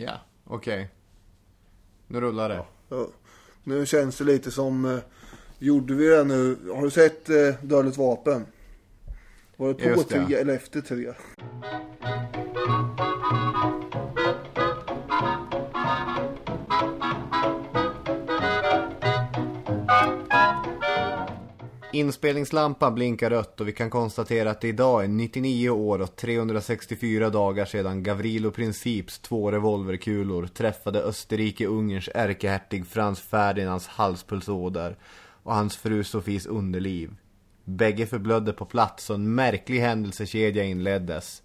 Ja, okej. Nu rullar det. Ja. Nu känns det lite som, eh, gjorde vi det nu? Har du sett eh, Dödligt vapen? Var det på tre eller efter tre? Inspelningslampan blinkar rött och vi kan konstatera att det idag är 99 år och 364 dagar sedan Gavrilo Princips två revolverkulor träffade Österrike-Ungerns ärkehertig Frans Ferdinands halspulsåder och hans fru Sofies underliv. Bägge förblödde på plats och en märklig händelsekedja inleddes.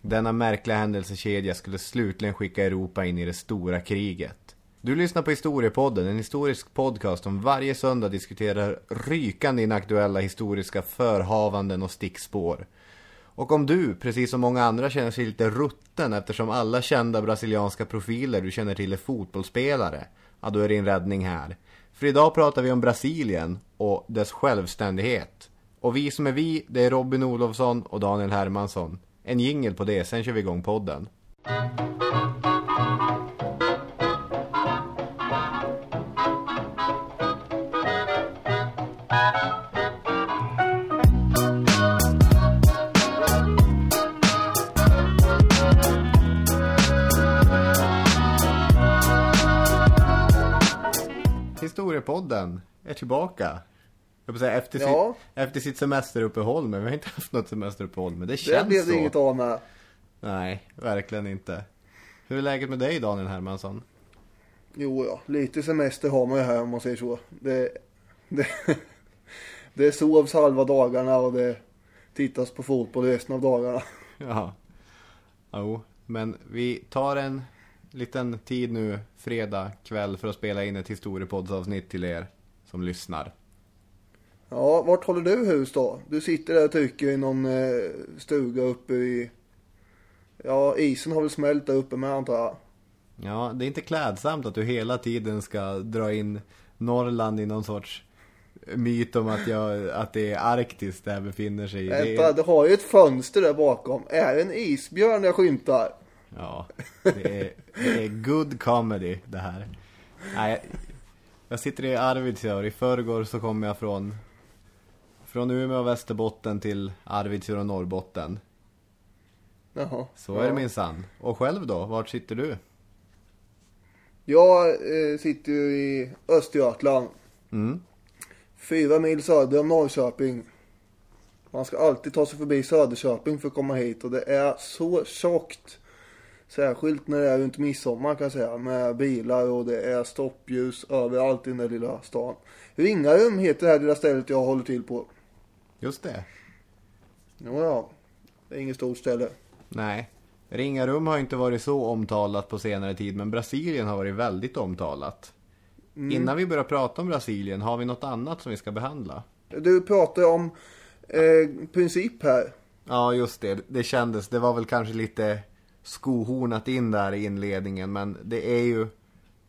Denna märkliga händelsekedja skulle slutligen skicka Europa in i det stora kriget. Du lyssnar på Historiepodden, en historisk podcast som varje söndag diskuterar rykande inaktuella historiska förhavanden och stickspår. Och om du, precis som många andra, känner sig lite rutten eftersom alla kända brasilianska profiler du känner till är fotbollsspelare, ja då är din räddning här. För idag pratar vi om Brasilien och dess självständighet. Och vi som är vi, det är Robin Olofsson och Daniel Hermansson. En jingel på det, sen kör vi igång podden. Historiepodden är tillbaka. Jag säga, efter, Ja. sitt, efter sitt semesteruppehåll, men vi har inte haft något semesteruppehåll. Men det Det känns blev det så. inget av med. Nej, verkligen inte. Hur är läget med dig Daniel Hermansson? Jo, ja. Lite semester har man ju här om man säger så. Det, det, det sovs halva dagarna och det tittas på fotboll resten av dagarna. Ja. Jo, men vi tar en liten tid nu, fredag kväll, för att spela in ett historiepoddsavsnitt till er som lyssnar. Ja, vart håller du hus då? Du sitter där och trycker i någon eh, stuga uppe i... Ja, isen har väl smält där uppe med antar jag. Ja, det är inte klädsamt att du hela tiden ska dra in Norrland i någon sorts myt om att, jag, att det är Arktis där jag befinner sig. Det Vänta, är, du har ju ett fönster där bakom. Är det en isbjörn jag skymtar? Ja, det är, det är good comedy det här. Nej, jag, sitter i Arvidsjaur. I förrgår så kom jag från, från Umeå och Västerbotten till Arvidsjaur och Norrbotten. Jaha. Så är det minsann. Och själv då? Vart sitter du? Jag eh, sitter ju i Östergötland. Mm. Fyra mil söder om Norrköping. Man ska alltid ta sig förbi Söderköping för att komma hit och det är så tjockt. Särskilt när det är runt midsommar kan jag säga. Med bilar och det är stoppljus överallt i den där lilla stan. Ringarum heter det här lilla stället jag håller till på. Just det. Jo, ja. Det är inget stort ställe. Nej. Ringarum har inte varit så omtalat på senare tid, men Brasilien har varit väldigt omtalat. Innan vi börjar prata om Brasilien, har vi något annat som vi ska behandla? Du pratar om eh, princip här. Ja, just det. Det kändes, det var väl kanske lite skohornat in där i inledningen, men det är ju...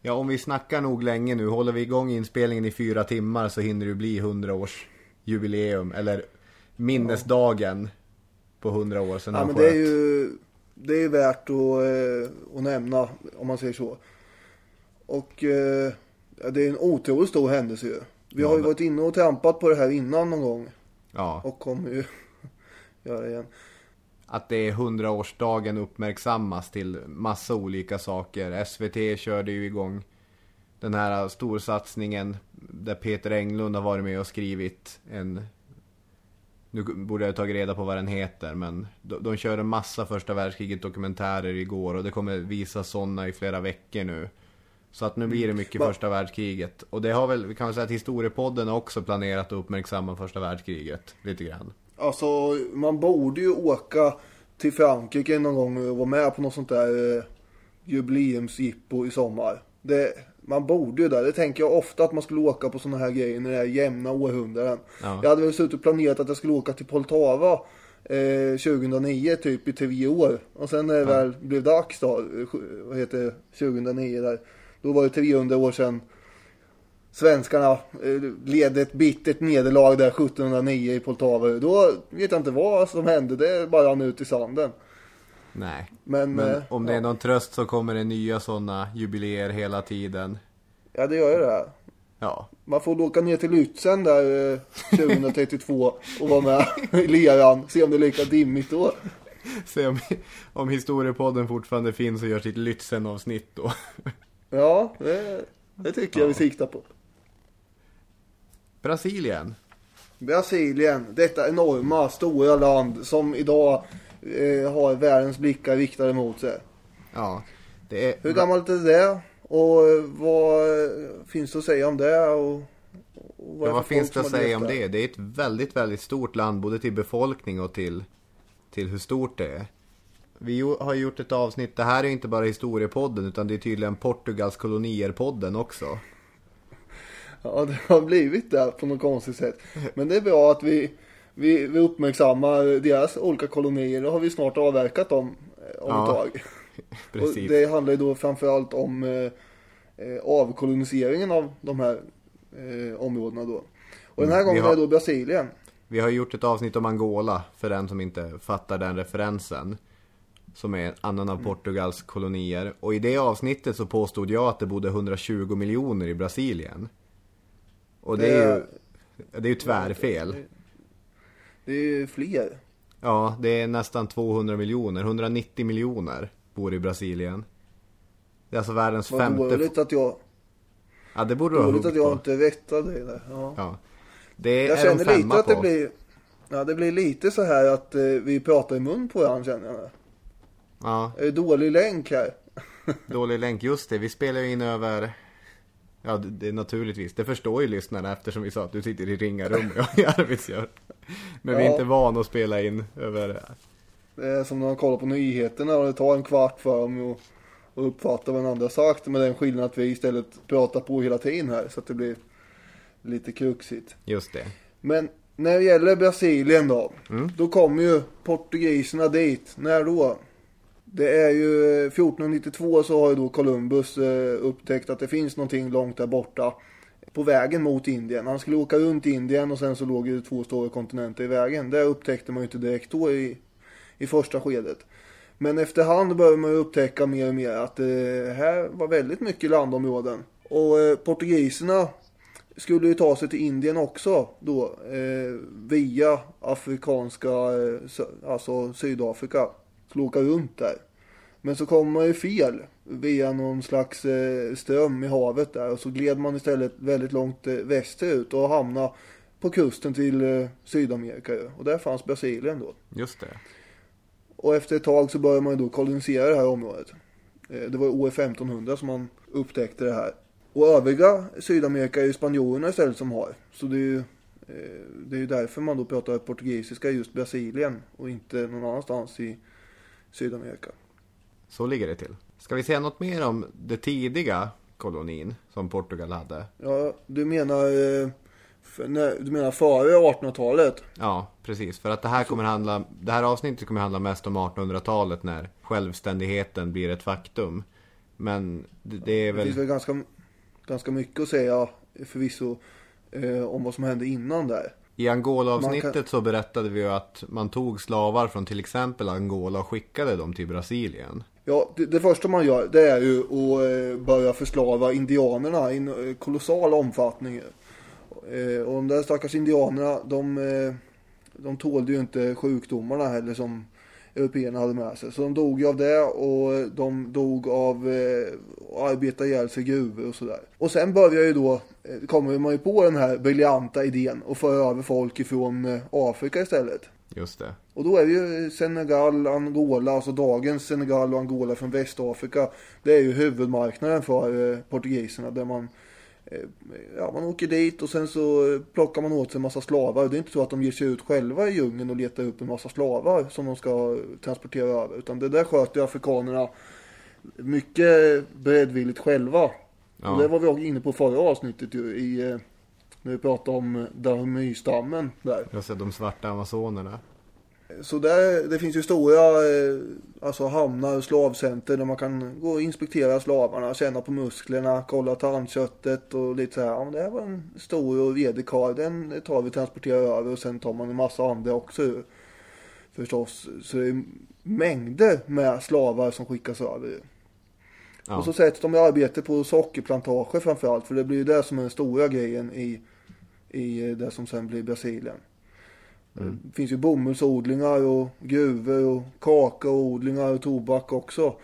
Ja, om vi snackar nog länge nu, håller vi igång inspelningen i fyra timmar så hinner det bli 100 års jubileum, eller minnesdagen på 100 år sedan Ja, han men det är ju det är värt att, eh, att nämna om man säger så. Och eh, ja, det är en otroligt stor händelse ju. Vi har ju varit inne och trampat på det här innan någon gång. Ja. Och kommer ju göra det igen. Att det är 100-årsdagen uppmärksammas till massa olika saker. SVT körde ju igång den här storsatsningen där Peter Englund har varit med och skrivit en... Nu borde jag tagit reda på vad den heter, men de, de kör en massa första världskriget dokumentärer igår och det kommer visa sådana i flera veckor nu. Så att nu blir det mycket Va- första världskriget. Och det har väl, vi kan väl säga att historiepodden har också planerat att uppmärksamma första världskriget lite grann. Alltså man borde ju åka till Frankrike någon gång och vara med på något sånt där eh, jubileumsjippo i sommar. Det, man borde ju där. Det tänker jag ofta att man skulle åka på såna här grejer när det är jämna århundraden. Ja. Jag hade väl suttit och planerat att jag skulle åka till Poltava eh, 2009 typ i tio år. Och sen när det väl blev dags då, vad heter det, 2009 där. Då var det 300 år sedan svenskarna eh, led ett bittert nederlag där 1709 i Poltava. Då vet jag inte vad som hände. Det bara rann ut i sanden. Nej. Men, Men eh, om det ja. är någon tröst så kommer det nya sådana jubileer hela tiden. Ja, det gör ju det. Här. Ja, Man får åka ner till Lützen där eh, 2032 och vara med i leran. Se om det är lika dimmigt då. se om, om historiepodden fortfarande finns och gör sitt Lützen-avsnitt då. Ja, det, det tycker jag vi siktar på. Brasilien. Brasilien, detta enorma, stora land som idag eh, har världens blickar riktade mot sig. Ja, det är... Hur gammalt är det? Och eh, vad eh, finns det att säga om det? Och, och Ja, är vad finns det att säga om det? Det är ett väldigt, väldigt stort land, både till befolkning och till, till hur stort det är. Vi har gjort ett avsnitt, det här är inte bara historiepodden, utan det är tydligen Portugals kolonier-podden också. Ja, det har blivit det på något konstigt sätt. Men det är bra att vi, vi, vi uppmärksammar deras olika kolonier. Då har vi snart avverkat dem eh, om Ja, ett tag. Och Precis. det handlar ju då framförallt om eh, eh, avkoloniseringen av de här eh, områdena då. Och den här Mm, gången har- är det då Brasilien. Vi har gjort ett avsnitt om Angola, för den som inte fattar den referensen. Som är en annan av Portugals kolonier. Och i det avsnittet så påstod jag att det bodde 120 miljoner i Brasilien. Och det är ju, det är ju tvärfel. Det är ju fler. Ja, det är nästan 200 miljoner. 190 miljoner bor i Brasilien. Det är alltså världens Vad femte... dåligt att jag, Ja, det borde du ha dåligt att jag på. inte vettade det där. Ja. Ja. Det Jag är känner de lite att det blir, ja det blir lite så här att eh, vi pratar i mun på varandra känner jag. Ja, Är det dålig länk här? dålig länk. Just det, vi spelar ju in över... Ja, det, det är naturligtvis. Det förstår ju lyssnarna eftersom vi sa att du sitter i Ringarum och jag i Arvidsjaur. Men vi är Ja. inte vana att spela in över... Det är som när man kollar på nyheterna och det tar en kvart för dem att att uppfatta vad den andra sagt. Med den skillnaden att vi istället pratar på hela tiden här så att det blir lite kruxigt. Just det. Men när det gäller Brasilien då. Mm. Då kommer ju portugiserna dit. När då? Det är ju 1492 så har ju då Columbus eh, upptäckt att det finns någonting långt där borta. På vägen mot Indien. Han skulle åka runt Indien och sen så låg ju två stora kontinenter i vägen. Det upptäckte man ju inte direkt då i, i första skedet. Men efterhand började man ju upptäcka mer och mer att det här var väldigt mycket landområden. Och eh, portugiserna skulle ju ta sig till Indien också då eh, via afrikanska, eh, alltså Sydafrika. Skulle åka runt där. Men så kom man ju fel via någon slags eh, ström i havet där och så gled man istället väldigt långt eh, västerut och hamnade på kusten till eh, Sydamerika. Och där fanns Brasilien då. Just det. Och efter ett tag så började man ju då kolonisera det här området. Det var år 1500 som man upptäckte det här. Och övriga Sydamerika är ju spanjorerna istället som har. Så det är ju, det är ju därför man då pratar portugisiska just Brasilien och inte någon annanstans i Sydamerika. Så ligger det till. Ska vi säga något mer om det tidiga kolonin som Portugal hade? Ja, du menar, eh, du menar före 1800-talet? Ja, precis. För att det här kommer handla, det här avsnittet kommer handla mest om 1800-talet när självständigheten blir ett faktum. Men det, det är Det finns väl, väl ganska, ganska mycket att säga förvisso eh, om vad som hände innan där. I Angola-avsnittet kan- så berättade vi ju att man tog slavar från till exempel Angola och skickade dem till Brasilien. Ja, det, det första man gör det är ju att eh, börja förslava indianerna i en eh, kolossal omfattning. Eh, och de där stackars indianerna, de, de tålde ju inte sjukdomarna heller som européerna hade med sig. Så de dog ju av det och de dog av eh, att arbeta ihjäl sig i gruvor och sådär. Och sen börjar ju då, eh, kommer man ju på den här briljanta idén och föra över folk ifrån eh, Afrika istället. Just det. Och då är det ju Senegal, Angola, alltså dagens Senegal och Angola från Västafrika. Det är ju huvudmarknaden för eh, portugiserna där man Ja, man åker dit och sen så eh, plockar man åt sig en massa slavar. Det är inte så att de ger sig ut själva i djungeln och letar upp en massa slavar som de ska transportera över. Utan det där sköter afrikanerna mycket beredvilligt själva. Ja. Och det var vi inne på förra avsnittet ju i eh, när vi pratade om Dahomey-stammen där. Jag ser de svarta amazonerna. Så där, det finns ju stora eh, alltså hamnar, slavcenter där man kan gå och inspektera slavarna, känna på musklerna, kolla tandköttet och lite så här. Ja, det här var en stor och redig karl, den tar vi och transporterar över och sen tar man en massa andra också. förstås. Så det är mängder med slavar som skickas över. Ja. Och så sätts de i arbete på sockerplantager framförallt. För det blir ju det som är den stora grejen i, i det som sen blir Brasilien. Mm. Det finns ju bomullsodlingar och gruvor och kakaoodlingar och tobak också.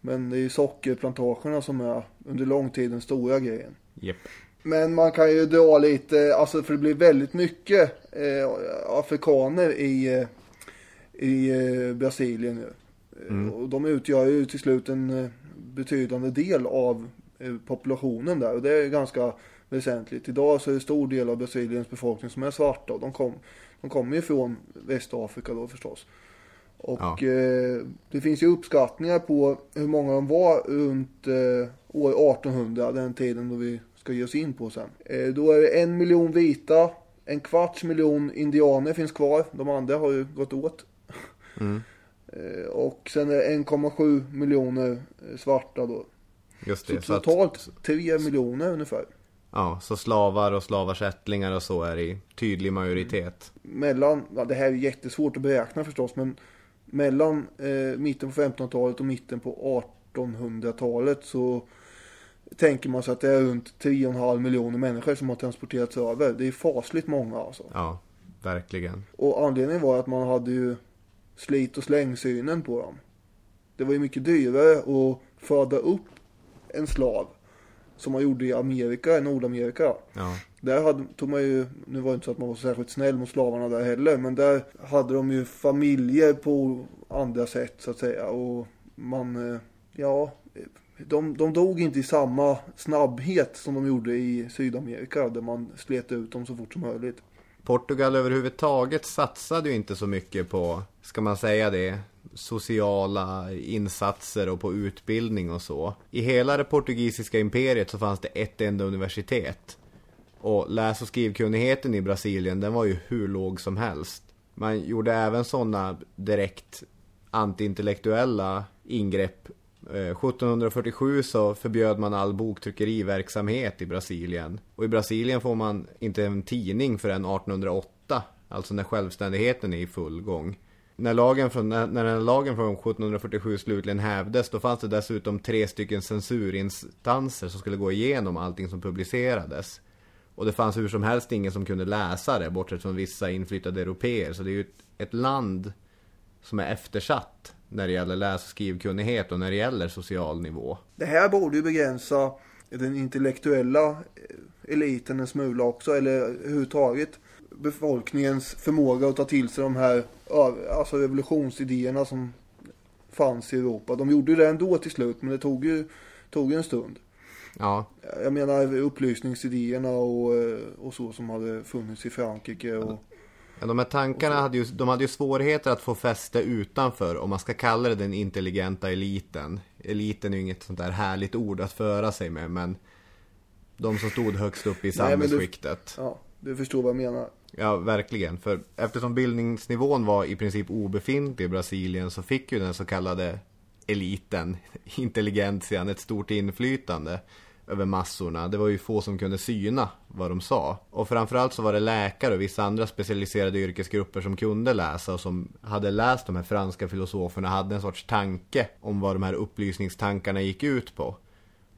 Men det är ju sockerplantagerna som är under lång tid den stora grejen. Japp. Men man kan ju dra lite, alltså för det blir väldigt mycket eh, afrikaner i, eh, i eh, Brasilien nu. Eh, Och de utgör ju till slut en eh, betydande del av populationen där och det är ganska väsentligt. Idag så är det stor del av Brasiliens befolkning som är svarta och de, kom, de kommer ju från Västafrika då förstås. Och Ja. eh, det finns ju uppskattningar på hur många de var runt eh, år 1800, den tiden då vi ska ge oss in på sen. Eh, då är det en miljon vita, en kvarts miljon indianer finns kvar, de andra har ju gått åt. Mm. Eh, och sen är det 1,7 miljoner eh, svarta då. Just Så det. Så att, totalt 3 miljoner ungefär. Ja, så slavar och slavars ättlingar och så är i tydlig majoritet. mellan, ja, det här är jättesvårt att beräkna förstås, men mellan eh, mitten på 1500-talet och mitten på 1800-talet så tänker man sig att det är runt 3,5 miljoner människor som har transporterats över. Det är fasligt många alltså. Ja, verkligen. Och anledningen var att man hade ju slit och slängsynen på dem. Det var ju mycket dyrare att föda upp en slav som man gjorde i Amerika, i Nordamerika. Ja. Där hade, tog man ju, nu var det inte så att man var särskilt snäll mot slavarna där heller, men där hade de ju familjer på andra sätt så att säga. Och man, eh, ja, de, de dog inte i samma snabbhet som de gjorde i Sydamerika där man slet ut dem så fort som möjligt. Portugal överhuvudtaget satsade ju inte så mycket på, ska man säga det, sociala insatser och på utbildning och så. I hela det portugisiska imperiet så fanns det ett enda universitet. Och läs och skrivkunnigheten i Brasilien, den var ju hur låg som helst. Man gjorde även sådana direkt antiintellektuella ingrepp. Eh, 1747 så förbjöd man all boktryckeriverksamhet i Brasilien. Och i Brasilien får man inte en tidning förrän 1808. Alltså när självständigheten är i full gång. När lagen från, när, när den lagen från 1747 slutligen hävdes, då fanns det dessutom tre stycken censurinstanser som skulle gå igenom allting som publicerades. Och det fanns hur som helst ingen som kunde läsa det, bortsett från vissa inflyttade europeer. Så det är ju ett, ett land som är eftersatt när det gäller läs och skrivkunnighet och när det gäller social nivå. Det här borde ju begränsa den intellektuella eh, eliten en smula också, eller överhuvudtaget befolkningens förmåga att ta till sig de här alltså revolutionsidéerna som fanns i Europa. De gjorde ju det ändå till slut, men det tog ju, tog en stund. Ja, Jag menar upplysningsidéerna och, eh, och så som hade funnits i Frankrike. Och, Ja, de här tankarna hade ju, de hade ju svårigheter att få fäste utanför om man ska kalla det den intelligenta eliten. Eliten är ju inget sånt där härligt ord att föra sig med men de som stod högst upp i Nej, men du- samhällsskiktet. ja, du förstår vad jag menar. Ja, verkligen. För eftersom bildningsnivån var i princip obefintlig i Brasilien så fick ju den så kallade eliten, intelligentian, ett stort inflytande över massorna. Det var ju få som kunde syna vad de sa. Och framförallt så var det läkare och vissa andra specialiserade yrkesgrupper som kunde läsa och som hade läst de här franska filosoferna hade en sorts tanke om vad de här upplysningstankarna gick ut på.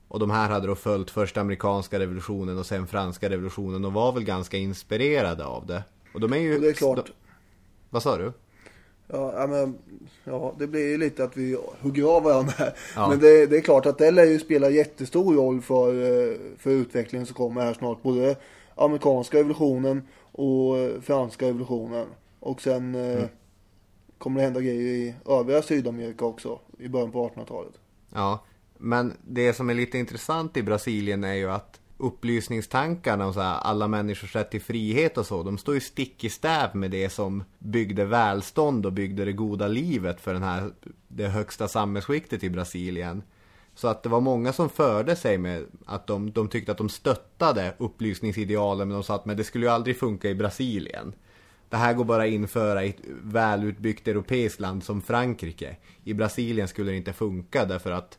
Och de här hade då följt först amerikanska revolutionen och sen franska revolutionen och var väl ganska inspirerade av det. Och de är ju... Och det är klart. Vad sa du? Ja, men, ja, det blir ju lite att vi hugger av varandra här. Ja. Men det, det är klart att det lär ju spela jättestor roll för, eh, för utvecklingen som kommer här snart. Både amerikanska revolutionen och franska revolutionen. Och sen eh, kommer det hända grejer i övriga Sydamerika också i början på 1800-talet. Ja, men det som är lite intressant i Brasilien är ju att upplysningstankarna och så här, alla människors rätt till frihet och så, de står ju stick i stäv med det som byggde välstånd och byggde det goda livet för den här, det högsta samhällsskiktet i Brasilien. Så att det var många som förde sig med att de, de tyckte att de stöttade upplysningsidealen men de sa att men det skulle ju aldrig funka i Brasilien. Det här går bara att införa i ett välutbyggt europeiskt land som Frankrike. I Brasilien skulle det inte funka därför att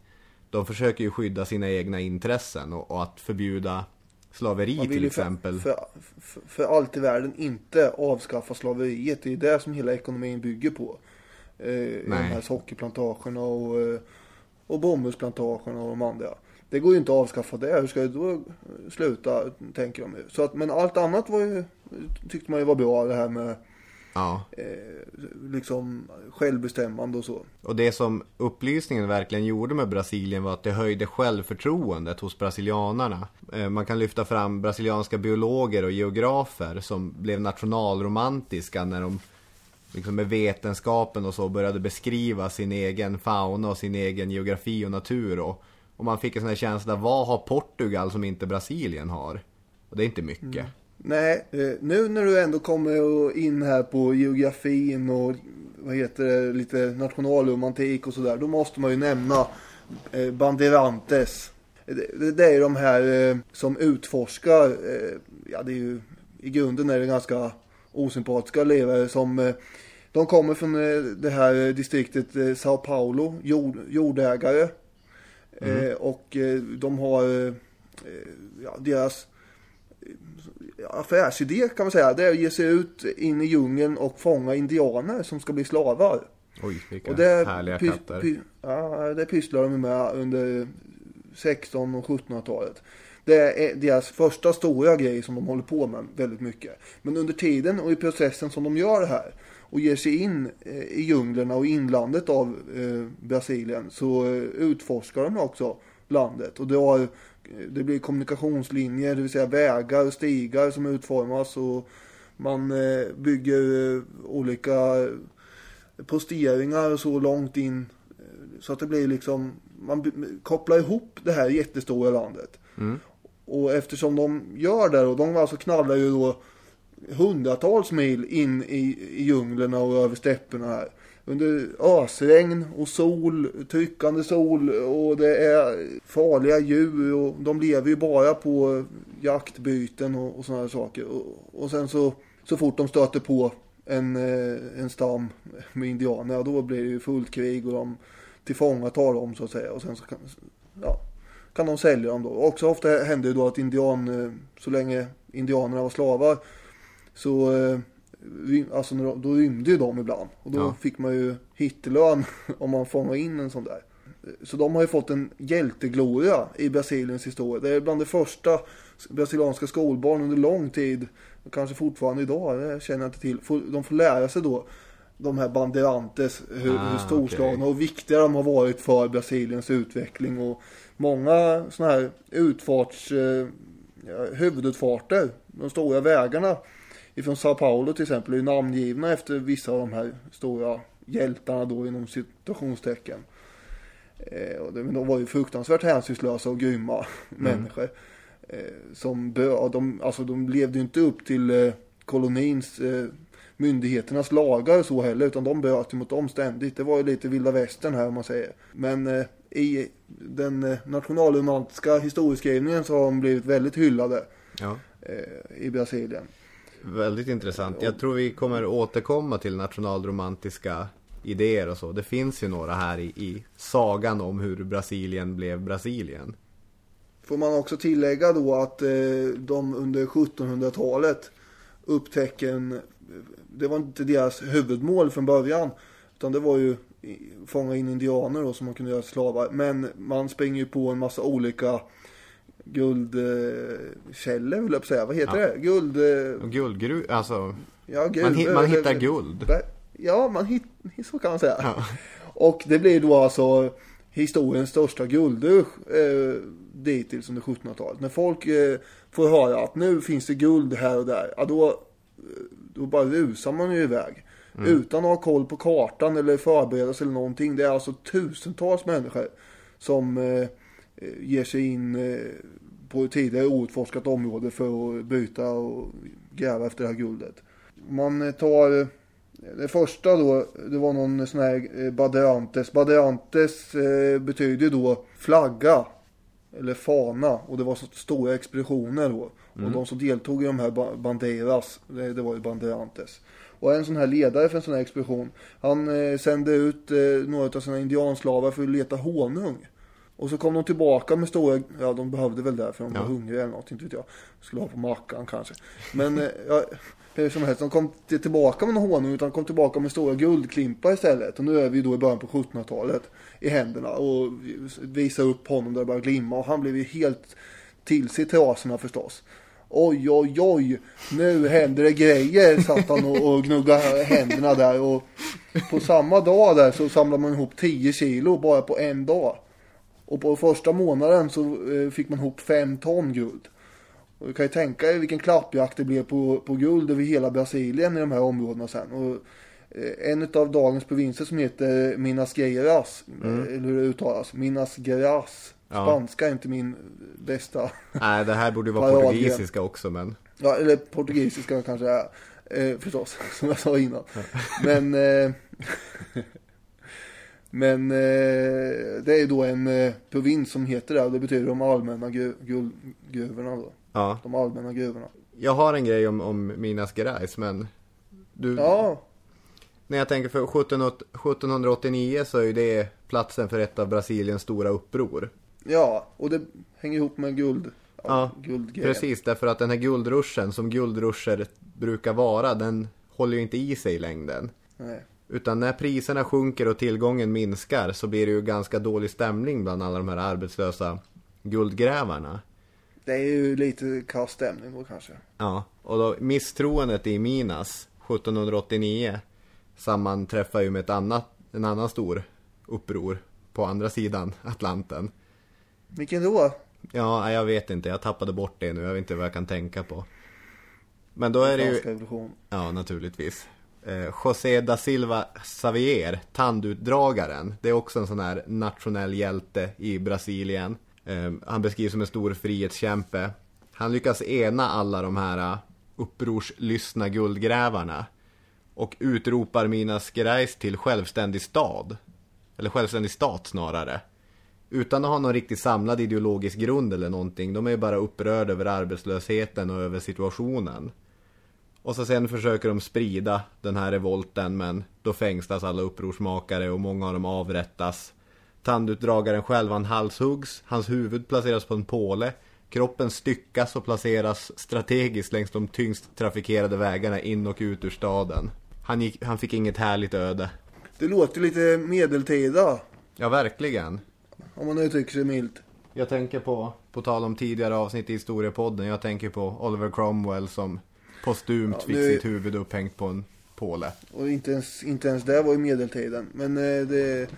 de försöker ju skydda sina egna intressen och, och att förbjuda slaveri Man vill till ju för, exempel. för, för, för allt i världen inte avskaffa slaveriet. Det är det som hela ekonomin bygger på. Eh, i de här sockerplantagerna och, eh, och bomullsplantagerna och de andra. Det går ju inte att avskaffa det. Hur ska det då sluta, tänker de ju. Så att, men allt annat var ju, tyckte man ju var bra. Det här med Ja. eh, liksom självbestämmande och så. Och det som upplysningen verkligen gjorde med Brasilien var att det höjde självförtroendet hos brasilianarna. Eh, Man kan lyfta fram brasilianska biologer och geografer som blev nationalromantiska när de liksom med vetenskapen och så började beskriva sin egen fauna och sin egen geografi och natur. Och, och man fick en sån här känsla, vad har Portugal som inte Brasilien har? Och det är inte mycket. Nej, eh, nu när du ändå kommer in här på geografin och vad heter det, lite nationalromantik och sådär. Då måste man ju nämna eh, Bandeirantes. Det, det, är de här eh, som utforskar, eh, ja det är ju i grunden är det ganska osympatiska levare som eh, de kommer från eh, det här distriktet eh, Sao Paulo, jord, jordägare. Eh, och eh, de har, eh, ja deras affärsidé kan man säga. Det är att ge sig ut in i djungeln och fånga indianer som ska bli slavar. Oj, vilka Och det, härliga py- katter. py- ja, det pysslar de med under 16 och 1700-talet. Det är deras första stora grej som de håller på med väldigt mycket. Men under tiden och i processen som de gör det här och ger sig in eh, i djunglerna och inlandet av eh, Brasilien så eh, utforskar de också landet. Och det, har, eh, det blir kommunikationslinjer, det vill säga vägar och stigar som utformas och man eh, bygger eh, olika posteringar och så långt in så att det blir liksom man kopplar ihop det här jättestora landet. Och eftersom de gör det och de alltså knallar ju då hundratals mil in i, i djunglerna och över stäpperna här. Under ösregn och sol, tryckande sol och det är farliga djur och de lever ju bara på jaktbyten och, och sådana saker. Och, och sen så, så fort de stöter på en, eh, en stam med indianer, ja, då blir det ju fullt krig och de tillfångatar dem så att säga. Och sen så kan, ja, kan de sälja dem då. Också ofta hände det då att indian, eh, så länge indianerna var slavar, så eh, alltså de- då rymde ju de ibland. Och då Ja. fick man ju hittelön om man fångade in en sån där. Så de har ju fått en hjältegloria i Brasiliens historia. Det är bland det första brasilianska skolbarn under lång tid, och kanske fortfarande idag, det känner jag inte till. De får lära sig då de här bandeirantes, hur, Ah, hur storslagna okej. och viktiga de har varit för Brasiliens utveckling. Och många sådana här utfarts, eh, huvudutfarter, de stora vägarna ifrån Sao Paulo till exempel är namngivna efter vissa av de här stora hjältarna då inom situationstecken. Eh, och men de var ju fruktansvärt hänsynslösa och grymma människor. Eh, som bö, de, alltså de levde ju inte upp till eh, kolonins, eh, myndigheternas lagar och så heller. Utan de bröt ju mot dem ständigt. Det var ju lite vilda västern här om man säger. Men eh, i den eh, nationalromantiska historieskrivningen så har de blivit väldigt hyllade Ja. eh, i Brasilien. Väldigt intressant. Jag tror vi kommer återkomma till nationalromantiska idéer och så. Det finns ju några här i, i sagan om hur Brasilien blev Brasilien. Får man också tillägga då att eh, de under 1700-talet upptäcker en, det var inte deras huvudmål från början. Utan det var ju fånga in indianer då som man kunde göra till slavar. Men man springer ju på en massa olika guldkällor vill jag säga. Vad heter Ja. det? Guld... eh, Och guldgruv, alltså. Ja, guld. Man, hi- man hittar eller- guld. Ja, man hit, så kan man säga. Ja. Och det blir då alltså historiens största guldrush eh, dittills under 1700-talet. När folk eh, får höra att nu finns det guld här och där, ja, då, eh, då bara rusar man ju iväg. Utan att ha koll på kartan eller förbereda sig eller någonting. Det är alltså tusentals människor som eh, eh, ger sig in eh, på ett tidigare outforskat område för att bryta och gräva efter det här guldet. Man eh, tar eh, det första då, det var någon sån här eh. Badrantes eh, betyder då flagga. Eller fana. Och det var så stora expeditioner då. Och de som deltog i de här ba- banderas, det, det var ju Banderantes. Och en sån här ledare för en sån här expedition. Han eh, sände ut eh, några av sina indianslavar för att leta honung. Och så kom de tillbaka med stora, ja de behövde väl det för de var Ja. hungriga eller något, inte vet jag. Skulle ha på mackan kanske. Men eh, ja, hur som helst, de kom tillbaka med någon honung utan kom tillbaka med stora guldklimpar istället. Och nu är vi då i början på 1700-talet i händerna och visar upp honom där det börjar glimma. Och han blev ju helt till sig i trasorna förstås. Oj, oj, oj, nu händer det grejer, satt han och, och gnuggade händerna där. Och på samma dag där så samlade man ihop 10 kilo bara på en dag. Och på första månaden så eh, fick man ihop 5 ton guld. Och du kan ju tänka er vilken klappjakt det blev på, på guld över hela Brasilien i de här områdena sen. Och eh, en av dagens provinser som heter Minas Gerais, eh, eller hur det uttalas, Minas Gerais. Spanska är inte min bästa, Nej, det här borde ju vara Paradgren. portugisiska också men. ja, eller portugisiska kanske är, eh, förstås, som jag sa innan. Men, eh, men eh, det är då en eh, provins som heter det och det betyder de allmänna gru- guldgruvorna då. Ja. De allmänna gruvorna. Jag har en grej om, om Minas Gerais men. Du, Ja, När jag tänker för 17, 1789 så är ju det platsen för ett av Brasiliens stora uppror. ja, och det hänger ihop med guld. Ja, guldgrejen. Precis, därför att den här guldruschen som guldruscher brukar vara, den håller ju inte i sig i längden. Nej. Utan när priserna sjunker och tillgången minskar så blir det ju ganska dålig stämning bland alla de här arbetslösa guldgrävarna. Det är ju lite kass stämning då kanske. Ja, och då misstroendet i Minas 1789 sammanträffar ju med ett annat, en annan stor uppror på andra sidan Atlanten. Vilken då? Ja, jag vet inte, jag tappade bort det nu, jag vet inte vad jag kan tänka på. Men då är det ju, ja naturligtvis. Eh, José da Silva Xavier, tandutdragaren. Det är också en sån här nationell hjälte i Brasilien. Eh, han beskrivs som en stor frihetskämpe. Han lyckas ena alla de här eh, upprorslyssna upprorslystna guldgrävarna. Och utropar Minas Gerais till självständig stad. Eller självständig stat snarare. Utan att ha någon riktigt samlad ideologisk grund eller någonting. De är bara upprörda över arbetslösheten och över situationen. Och så sen försöker de sprida den här revolten men då fängslas alla upprorsmakare och många av dem avrättas. Tandutdragaren själv han halshuggs, hans huvud placeras på en påle. Kroppen styckas och placeras strategiskt längs de tyngst trafikerade vägarna in och ut ur staden. Han, gick, han fick inget härligt öde. Det låter lite medeltida. Ja, verkligen. Om man uttrycker sig milt. Jag tänker på, på tal om tidigare avsnitt i historiepodden, jag tänker på Oliver Cromwell som postumt Ja, fick nu- sitt huvud upphängt på en påle. Och inte ens, inte ens det var i medeltiden. Men eh, det...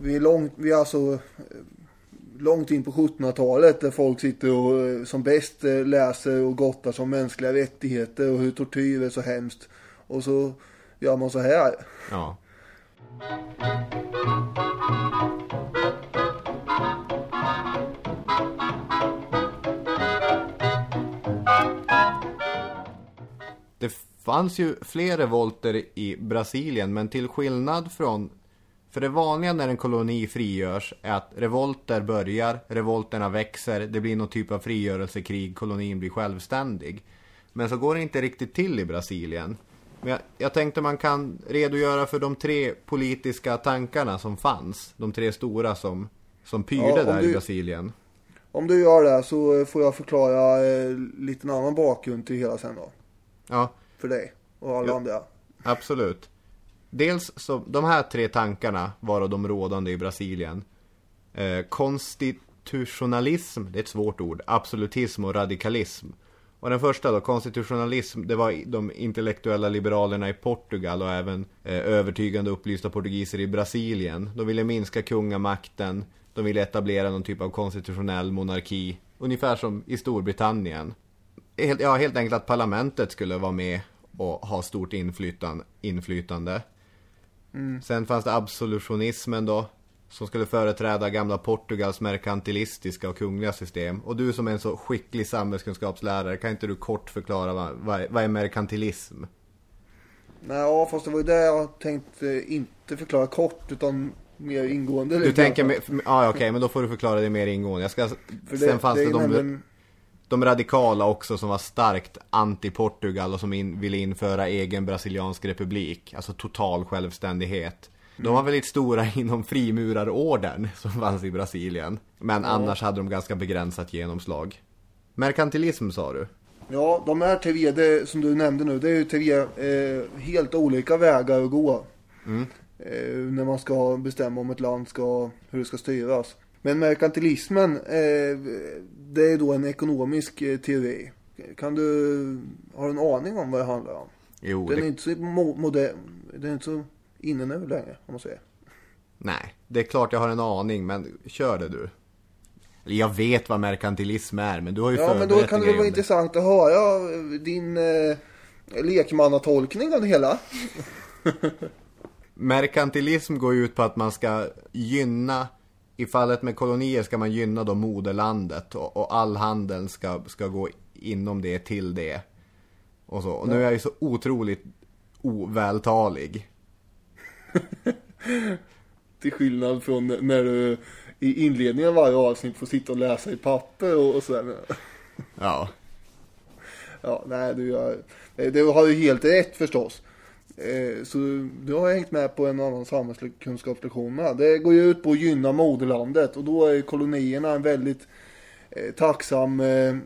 Vi är, långt, vi är alltså eh, långt in på 1700-talet där folk sitter och eh, som bäst eh, läser och gottar som mänskliga rättigheter och hur tortyr är så hemskt. Och så gör man så här. Ja. Det fanns ju fler revolter i Brasilien men till skillnad från för det vanliga när en koloni frigörs är att revolter börjar, revolterna växer, det blir någon typ av frigörelsekrig, kolonin blir självständig. Men så går det inte riktigt till i Brasilien. Men jag, jag tänkte man kan redogöra för de tre politiska tankarna som fanns. De tre stora som, som pyrde Ja, där i du- Brasilien. Om du gör det så får jag förklara eh, lite en annan bakgrund till hela sen då. Ja, För dig och alla Ja. andra. absolut. Dels så, de här tre tankarna var de rådande i Brasilien. Eh, konstitutionalism, det är ett svårt ord, absolutism och radikalism. Och den första då, konstitutionalism, det var de intellektuella liberalerna i Portugal och även eh, övertygande upplysta portugiser i Brasilien. De ville minska kungamakten, de ville etablera någon typ av konstitutionell monarki, ungefär som i Storbritannien. Helt, ja, helt enkelt att parlamentet skulle vara med och ha stort inflytande. inflytande. Sen fanns det absolutionismen då. Som skulle företräda gamla Portugals merkantilistiska och kungliga system. Och du som är en så skicklig samhällskunskapslärare, kan inte du kort förklara vad, vad, är- vad är merkantilism? Nej, ja, fast det var ju det jag tänkte inte förklara kort utan mer ingående. Du tänker, ja okej, men då får du förklara det mer ingående. Jag ska, För sen fanns det, är de, nämligen- de radikala också som var starkt anti-Portugal och som in, ville införa egen brasiliansk republik. Alltså total självständighet. De var väldigt stora inom frimurarorden som fanns i Brasilien. Men annars hade de ganska begränsat genomslag. Merkantilism sa du? Ja, de här tre, det, som du nämnde nu, det är ju tre eh, helt olika vägar att gå. Eh, när man ska bestämma om ett land ska, hur det ska styras. Men merkantilismen, eh, det är då en ekonomisk eh, teori. Kan du, har du en aning om vad det handlar om? Jo, Den är det, inte så mo- modern, den är inte så inne nu längre, om man säger. nej. Det är klart jag har en aning, men kör det du. Jag vet vad merkantilism är, men du har ju Ja, men då kan det väl vara det. intressant att höra din eh, lekmannatolkning av det hela. Merkantilism går ju ut på att man ska gynna, i fallet med kolonier ska man gynna då moderlandet och, och all handel ska, ska gå inom det till det. Och så. Och nu är jag ju så otroligt ovältalig. Till skillnad från när du i inledningen av varje avsnitt får sitta och läsa i papper och, och sådär. Ja. Ja, nej, du, gör, du har ju helt rätt förstås. Eh, så du har hängt med på en annan samhällskunskapslektion med. Det går ju ut på att gynna moderlandet och då är kolonierna en väldigt eh, tacksam eh,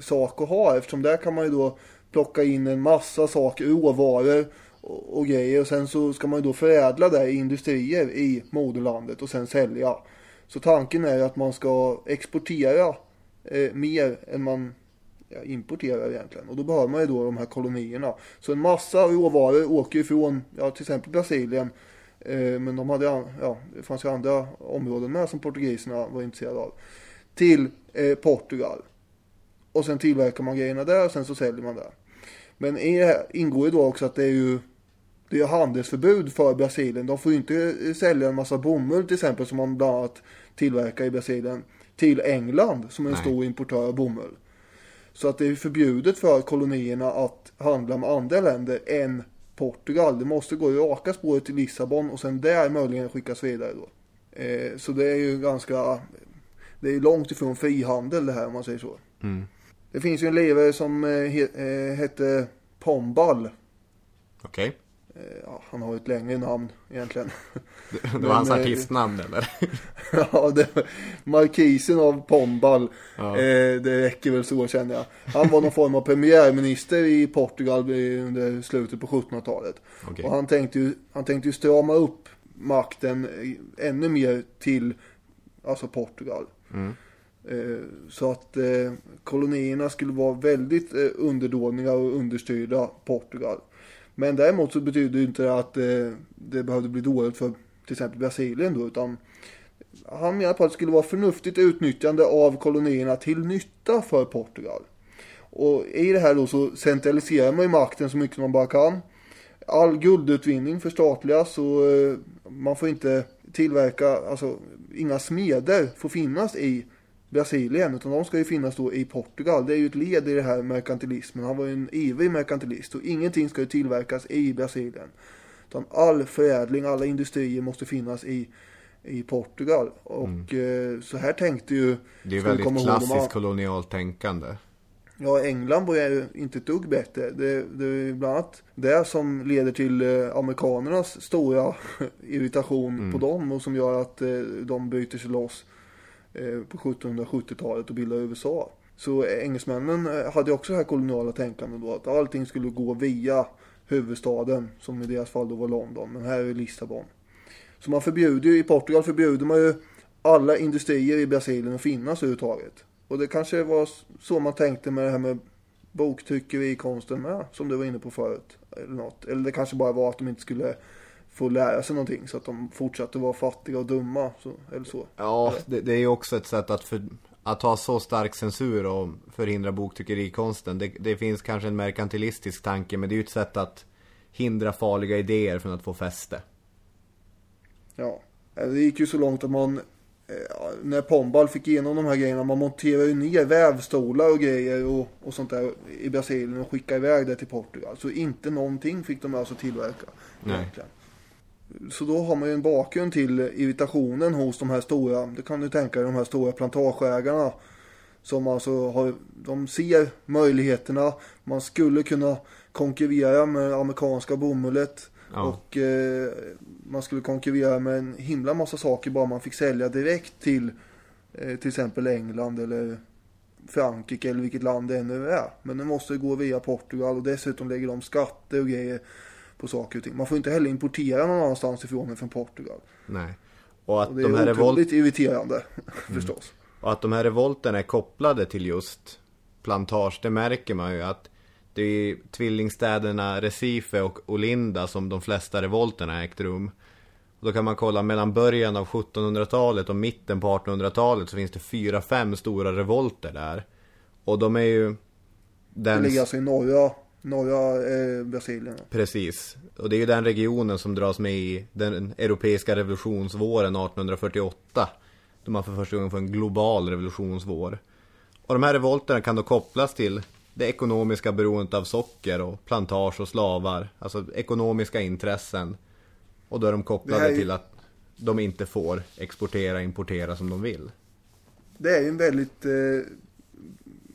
sak att ha eftersom där kan man ju då plocka in en massa saker, råvaror och, grejer och sen så ska man ju då förädla det i industrier i moderlandet och sen sälja. Så tanken är ju att man ska exportera mer än man importerar egentligen. Och då behöver man ju då de här kolonierna. Så en massa råvaror åker ifrån, ja till exempel Brasilien. Eh, men de hade, ja, det fanns ju andra områden med som portugiserna var intresserade av. Till eh, Portugal. Och sen tillverkar man grejerna där och sen så säljer man där. Men i det här ingår ju då också att det är ju det är handelsförbud för Brasilien. De får ju inte eh, sälja en massa bomull till exempel som man bland annat tillverkar i Brasilien till England som är en Nej. stor importör av bomull. Så att det är förbjudet för kolonierna att handla med andra länder än Portugal. Det måste gå i raka spåret till Lissabon och sen där möjligen skickas vidare då. Eh, så det är ju ganska, det är långt ifrån frihandel det här om man säger så. Mm. Det finns ju en levare som eh, he, eh, hette Pombal. Okej. Eh, ja, han har ju ett längre namn egentligen. Det, det var Men, hans eh, artistnamn eller? ja, det, markisen av Pombal. Ja. Eh, det räcker väl så känner jag. Han var någon form av premiärminister i Portugal under slutet på 1700-talet. Okej. Och han tänkte, ju, han tänkte ju strama upp makten eh, ännu mer till alltså Portugal. Mm. Eh, Så att eh, kolonierna skulle vara väldigt eh, underdåniga och understyrda Portugal. Men däremot så betyder det inte att eh, det behövde bli dåligt för till exempel Brasilien då. Utan han menar på att det skulle vara förnuftigt utnyttjande av kolonierna till nytta för Portugal. Och i det här då så centraliserar man ju makten så mycket man bara kan. All guldutvinning förstatligas och eh, man får inte tillverka, alltså inga smeder får finnas i Brasilien utan de ska ju finnas då i Portugal. Det är ju ett led i det här merkantilismen. Han var ju en ivrig merkantilist och ingenting ska ju tillverkas i Brasilien. Utan all förädling, alla industrier måste finnas i, i Portugal. Och eh, så här tänkte ju... Mm. Det är väldigt klassiskt kolonialt tänkande. Ja, England var ju inte ett dugg bättre. Det, det är bland annat det som leder till eh, amerikanernas stora irritation på dem och som gör att eh, de bryter sig loss Eh, på 1770-talet och bildade USA. Så engelsmännen eh, hade ju också det här koloniala tänkandet då att allting skulle gå via huvudstaden som i deras fall då var London. Men här är Lissabon. Så man förbjuder ju, i Portugal förbjuder man ju alla industrier i Brasilien att finnas överhuvudtaget. Och det kanske var så man tänkte med det här med boktryckerikonsten med, som du var inne på förut. Eller något. Eller det kanske bara var att de inte skulle få lära sig någonting så att de fortsatte vara fattiga och dumma. Så, eller så. Ja, det, det är ju också ett sätt att, för, att ha så stark censur och förhindra boktryckerikonsten. Det, det finns kanske en merkantilistisk tanke, men det är ju ett sätt att hindra farliga idéer från att få fäste. Ja. Det gick ju så långt att man eh, när Pombal fick igenom de här grejerna, man monterade ju ner vävstolar och grejer och, och sånt där i Brasilien och skickade iväg det till Portugal. Så inte någonting fick de alltså tillverka. Nej. egentligen. Så då har man ju en bakgrund till irritationen hos de här stora, det kan du tänka dig, de här stora plantageägarna. Som alltså har, de ser möjligheterna, man skulle kunna konkurrera med amerikanska bomullet. Ja. Och eh, man skulle konkurrera med en himla massa saker bara man fick sälja direkt till eh, till exempel England eller Frankrike eller vilket land det ännu är. Men det måste gå via Portugal och dessutom lägger de skatter och grejer på saker och ting. Man får inte heller importera någon annanstans ifrån än från Portugal. Nej. Och att Och det de är här revolt otroligt irriterande förstås. Och att de här revolterna är kopplade till just plantage, det märker man ju att det är tvillingstäderna Recife och Olinda som de flesta revolterna ägt rum. Och då kan man kolla mellan början av 1700-talet och mitten på 1800-talet så finns det fyra, fem stora revolter där. Och de är ju... Det Den... ligger alltså i norra, norra eh, Brasilien. Precis. Och det är ju den regionen som dras med i den europeiska revolutionsvåren 1848. Då man för första gången får en global revolutionsvår. Och de här revolterna kan då kopplas till det ekonomiska beroendet av socker och plantage och slavar. Alltså ekonomiska intressen. Och då är de kopplade är- till att de inte får exportera, importera som de vill. Det är ju en väldigt eh,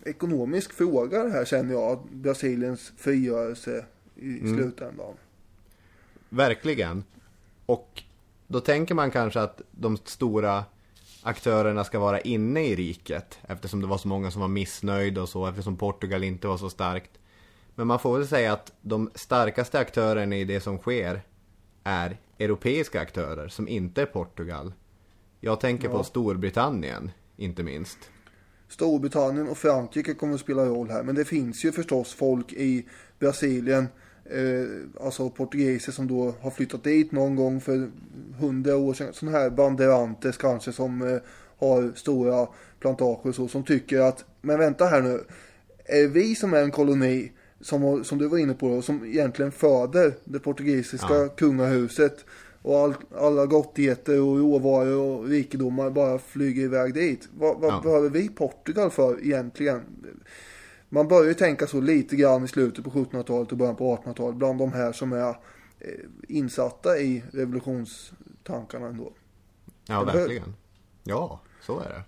ekonomisk fråga det här känner jag. Brasiliens frigörelse i Mm. slutändan. Verkligen. Och då tänker man kanske att de stora aktörerna ska vara inne i riket. Eftersom det var så många som var missnöjda och så. Eftersom Portugal inte var så starkt. Men man får väl säga att de starkaste aktörerna i det som sker är europeiska aktörer som inte är Portugal. Jag tänker Ja. på Storbritannien, inte minst. Storbritannien och Frankrike kommer att spela roll här. Men det finns ju förstås folk i Brasilien, eh, alltså portugiser som då har flyttat dit någon gång för hundra år sedan. Sådana här banderantes kanske som eh, har stora plantager och så. Som tycker att, men vänta här nu. Är vi som är en koloni, som, som du var inne på, då, som egentligen föder det portugisiska Ja. kungahuset. Och all, alla gottigheter och råvaror och rikedomar bara flyger iväg dit. Vad, vad Ja. behöver vi Portugal för egentligen? Man börjar ju tänka så lite grann i slutet på 1700-talet och början på 1800-talet bland de här som är eh, insatta i revolutionstankarna ändå. Ja, Eller hur? verkligen. Ja, så är det.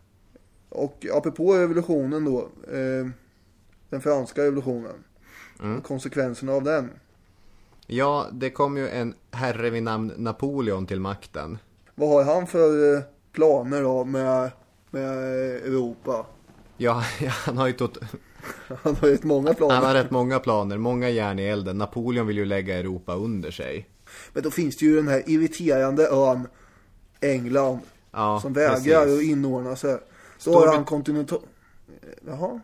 Och apropå revolutionen då, eh, den franska revolutionen. Mm. Konsekvenserna av den. Ja, det kom ju en herre vid namn Napoleon till makten. Vad har han för eh, planer då med, med Europa? Ja, han har ju tot... Han har ju ett många planer. Han har rätt många planer, många järn i elden. Napoleon vill ju lägga Europa under sig. Men då finns det ju den här irriterande ön England. Ja, som vägrar precis. att inordna sig. Då Storbrit- har han kontinental... Jaha.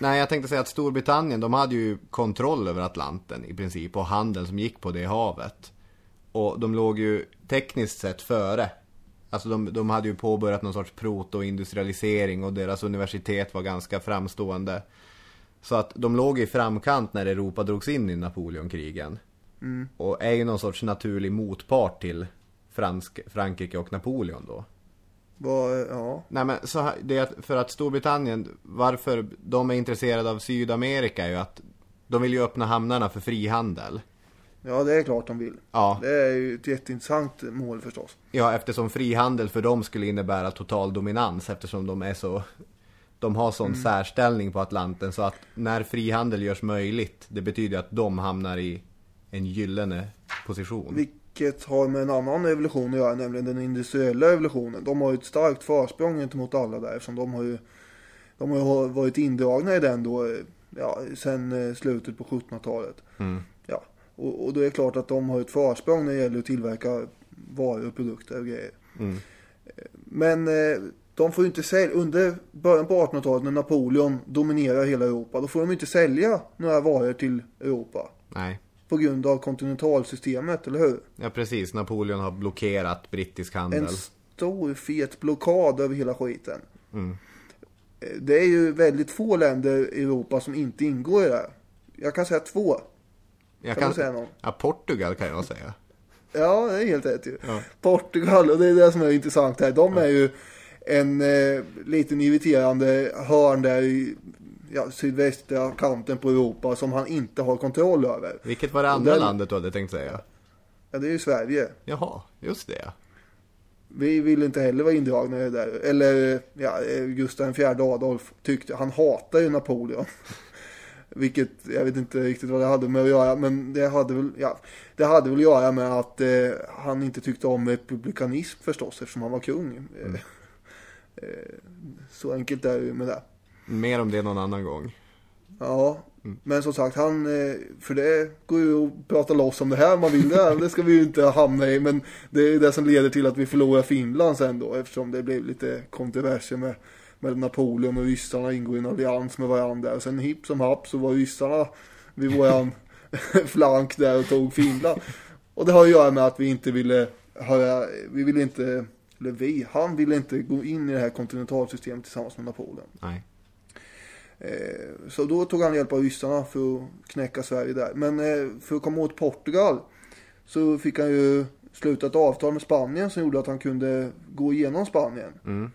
Nej, jag tänkte säga att Storbritannien, de hade ju kontroll över Atlanten i princip och handeln som gick på det havet. Och de låg ju tekniskt sett före. Alltså de, de hade ju påbörjat någon sorts proto-industrialisering och deras universitet var ganska framstående. Så att de låg i framkant när Europa drogs in i Napoleonkrigen. Mm. Och är ju någon sorts naturlig motpart till Fransk, Frankrike och Napoleon då. Vad, ja. Nej men så här, det är för att Storbritannien, varför de är intresserade av Sydamerika är ju att de vill ju öppna hamnarna för frihandel. ja, det är klart de vill. Ja, Det är ju ett jätteintressant mål förstås. ja, eftersom frihandel för dem skulle innebära total dominans eftersom de är så de har sån särställning på Atlanten så att när frihandel görs möjligt det betyder att de hamnar i en gyllene position. Vilket har med en annan revolution att göra, nämligen den industriella revolutionen. De har ju ett starkt försprång gentemot alla där eftersom de har ju, de har varit indragna i den då, eh, ja, sen eh, slutet på 1700-talet. Mm. Ja, och, och då är det klart att de har ett försprång när det gäller att tillverka varor produkter och grejer. Mm. Men eh, de får ju inte sälja, under början på 1800-talet när Napoleon dominerar hela Europa, då får de inte sälja några varor till Europa. Nej. På grund av kontinentalsystemet, eller hur? Ja precis, Napoleon har blockerat brittisk handel. En stor fet blockad över hela skiten. Mm. Eh, Det är ju väldigt få länder i Europa som inte ingår i det. Jag kan säga två. Jag Kan du säga någon? Ja, Portugal kan jag säga. Ja, det är helt rätt ju. Ja. Portugal, och det är det som är intressant här. De är ju en eh, liten irriterande hörn där i ja, sydvästra kanten på Europa som han inte har kontroll över. Vilket var det andra den- landet du hade tänkt säga? Ja, det är ju Sverige. Jaha, just det. Vi vill inte heller vara indragna i det där. Eller, ja, Gustav IV Adolf tyckte, han hatar ju Napoleon. Vilket, jag vet inte riktigt vad det hade med att göra, men det hade väl, ja, det hade väl att göra med att eh, han inte tyckte om republikanism förstås, eftersom han var kung. Mm. Eh, så enkelt är det med det. Mer om det någon annan gång. Ja, mm. men som sagt, han, eh, för det går ju att prata loss om det här om man vill det. Det ska vi ju inte hamna i, men det är det som leder till att vi förlorar Finland sen då, eftersom det blev lite kontroverser med med Napoleon och ryssarna ingår i en allians med varandra. Och sen hipp som happ så var ryssarna vid våran flank där och tog Finland. Och det har att göra med att vi inte ville höra, vi ville inte, eller vi, han ville inte gå in i det här kontinentalsystemet tillsammans med Napoleon. Nej. Eh, så då tog han hjälp av ryssarna för att knäcka Sverige där. Men eh, för att komma åt Portugal så fick han ju sluta ett avtal med Spanien som gjorde att han kunde gå igenom Spanien. Mm.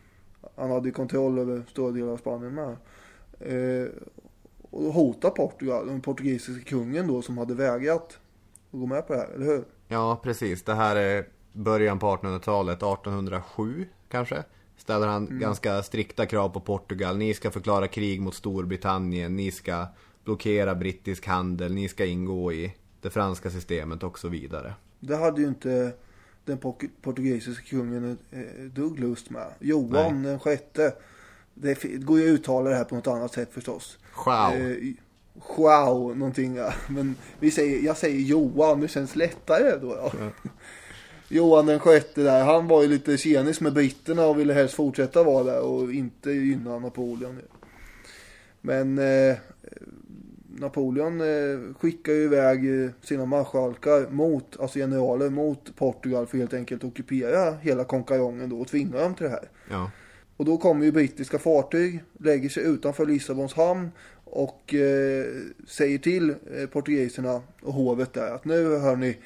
Han hade kontroll över stora delar av Spanien med. Eh, och hota Portugal, den portugisiska kungen då som hade vägrat att gå med på det här, eller hur? Ja, precis. Det här är början på 1800-talet, 1807 kanske. Ställer han mm. ganska strikta krav på Portugal. Ni ska förklara krig mot Storbritannien, ni ska blockera brittisk handel, ni ska ingå i det franska systemet och så vidare. Det hade ju inte den portugisiska kungen eh, dugg lust med. Johan Nej. den sjätte. Det går ju att uttala det här på något annat sätt förstås. Wow. Eh, wow, någonting. Ja. Men vi säger, jag säger Johan, det känns lättare då. Ja. Johan den sjätte där, han var ju lite tjenis med britterna och ville helst fortsätta vara där och inte gynna Napoleon. Men eh, Napoleon eh, skickar ju iväg eh, sina marskalkar mot, alltså generaler mot Portugal för helt enkelt ockupera hela konkarongen då och tvinga dem till det här. Ja. Och då kommer ju brittiska fartyg, lägger sig utanför Lissabons hamn och eh, säger till eh, portugiserna och hovet där att nu hör ni,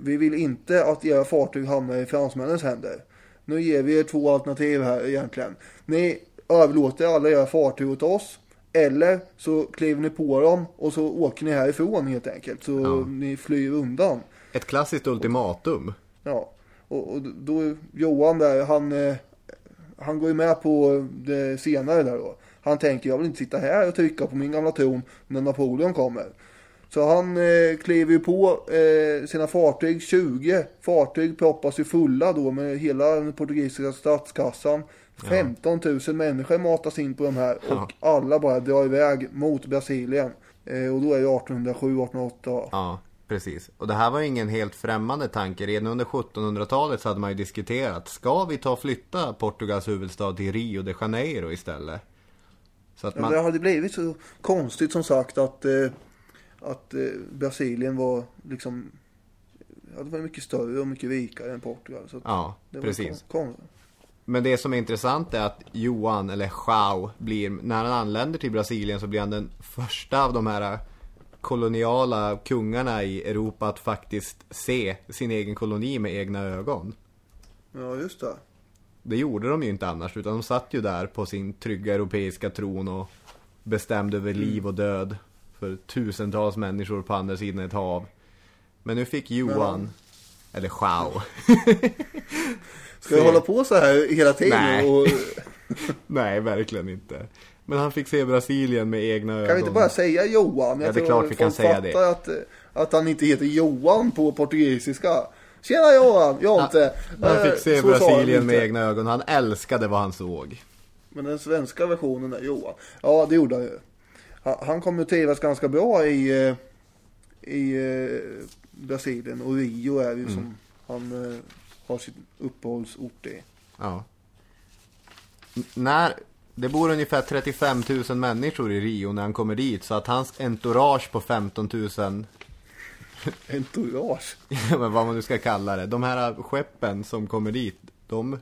vi vill inte att era fartyg hamnar i fransmännens händer. Nu ger vi er två alternativ här egentligen. Ni överlåter alla era fartyg åt oss eller så kliver ni på dem och så åker ni härifrån helt enkelt. Så ja. ni flyr undan. Ett klassiskt ultimatum. Ja. Och, och då Johan där, han, eh, han går ju med på det senare där då. Han tänker, jag vill inte sitta här och trycka på min gamla tron när Napoleon kommer. Så han eh, kliver ju på eh, sina fartyg, 20 fartyg proppas ju fulla då med hela den portugisiska statskassan. 15 000 människor matas in på de här och ja. alla bara drar iväg mot Brasilien. Eh, och då är det 1807, 1808. Ja, precis. Och det här var ingen helt främmande tanke. Redan under 1700-talet så hade man ju diskuterat. Ska vi ta och flytta Portugals huvudstad till Rio de Janeiro istället? Så att man... ja, det hade blivit så konstigt som sagt att, eh, att eh, Brasilien var liksom Ja, det var mycket större och mycket rikare än Portugal. Så ja, precis. Kon men det som är intressant är att Johan, eller Joao, blir, när han anländer till Brasilien så blir han den första av de här koloniala kungarna i Europa att faktiskt se sin egen koloni med egna ögon. Ja, just det. Det gjorde de ju inte annars, utan de satt ju där på sin trygga europeiska tron och bestämde över mm. liv och död för tusentals människor på andra sidan ett hav. Men nu fick Johan, ja. eller Joao, Ska jag hålla på så här hela tiden? Nej. Och... Nej, verkligen inte. Men han fick se Brasilien med egna ögon. Kan vi inte bara säga Johan? Jag ja, det är klart vi kan säga det. Att, att han inte heter Johan på portugisiska. Tjena Johan, jag inte. Han, han fick se så Brasilien med egna ögon. Han älskade vad han såg. Men den svenska versionen är Johan. Ja, det gjorde han ju. Han kommer att trivas ganska bra i, eh, i eh, Brasilien. Och Rio är ju mm. som han eh, har sin uppehållsort i. Ja. när, det bor ungefär 35 000 människor i Rio när han kommer dit. Så att hans entourage på 15 000... entourage? men vad man nu ska kalla det. De här skeppen som kommer dit, de...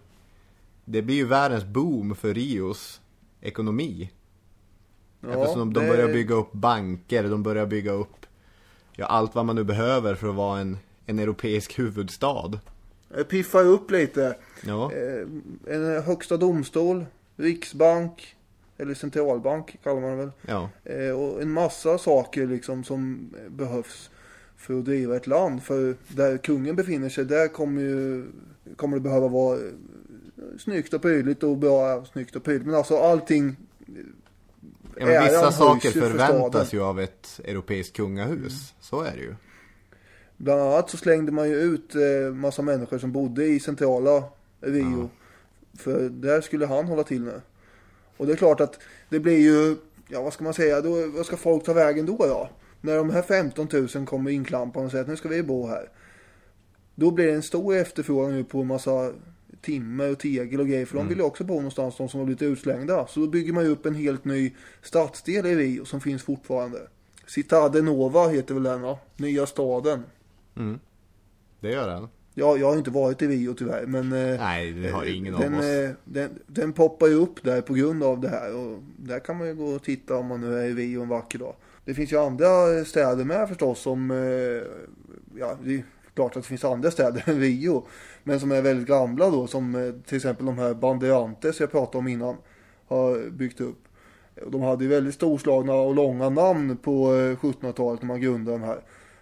Det blir ju världens boom för Rios ekonomi. Ja, Eftersom de, det... börjar bygga upp banker, de börjar bygga upp ja, allt vad man nu behöver för att vara en, en europeisk huvudstad. Eh, piffar upp lite. Ja. Eh, en högsta domstol, riksbank, eller centralbank kallar man det väl. Ja. Eh, och en massa saker liksom som behövs för att driva ett land. För där kungen befinner sig, där kommer, ju, kommer det behöva vara snyggt och prydligt och bra, snyggt och prydligt. Men alltså allting men vissa saker för förväntas ju av ett europeiskt kungahus. Så är det ju. Bland annat så slängde man ju ut eh, massa människor som bodde i centrala Rio. För där skulle han hålla till nu. Och det är klart att det blir ju, ja vad ska man säga, då, vad ska folk ta vägen då då? När de här 15 000 kommer inklampande och säger att nu ska vi bo här. Då blir det en stor efterfrågan nu på en massa timmer och tegel och grejer. För de vill ju också bo någonstans, de som har blivit utslängda. Så då bygger man ju upp en helt ny stadsdel i Rio som finns fortfarande. Citade Nova heter väl den va? Nya staden. Det gör den. Ja, jag har inte varit i Rio tyvärr, men eh, Nej, det har ingen den, av oss. eh, den, den poppar ju upp där på grund av det här. Och där kan man ju gå och titta om man nu är i Rio en vacker dag. Det finns ju andra städer med förstås som, eh, ja det är klart att det finns andra städer än Rio. Men som är väldigt gamla då, som eh, till exempel de här Bandeirantes jag pratade om innan har byggt upp. De hade ju väldigt storslagna och långa namn på eh, 1700-talet när man grundade de här.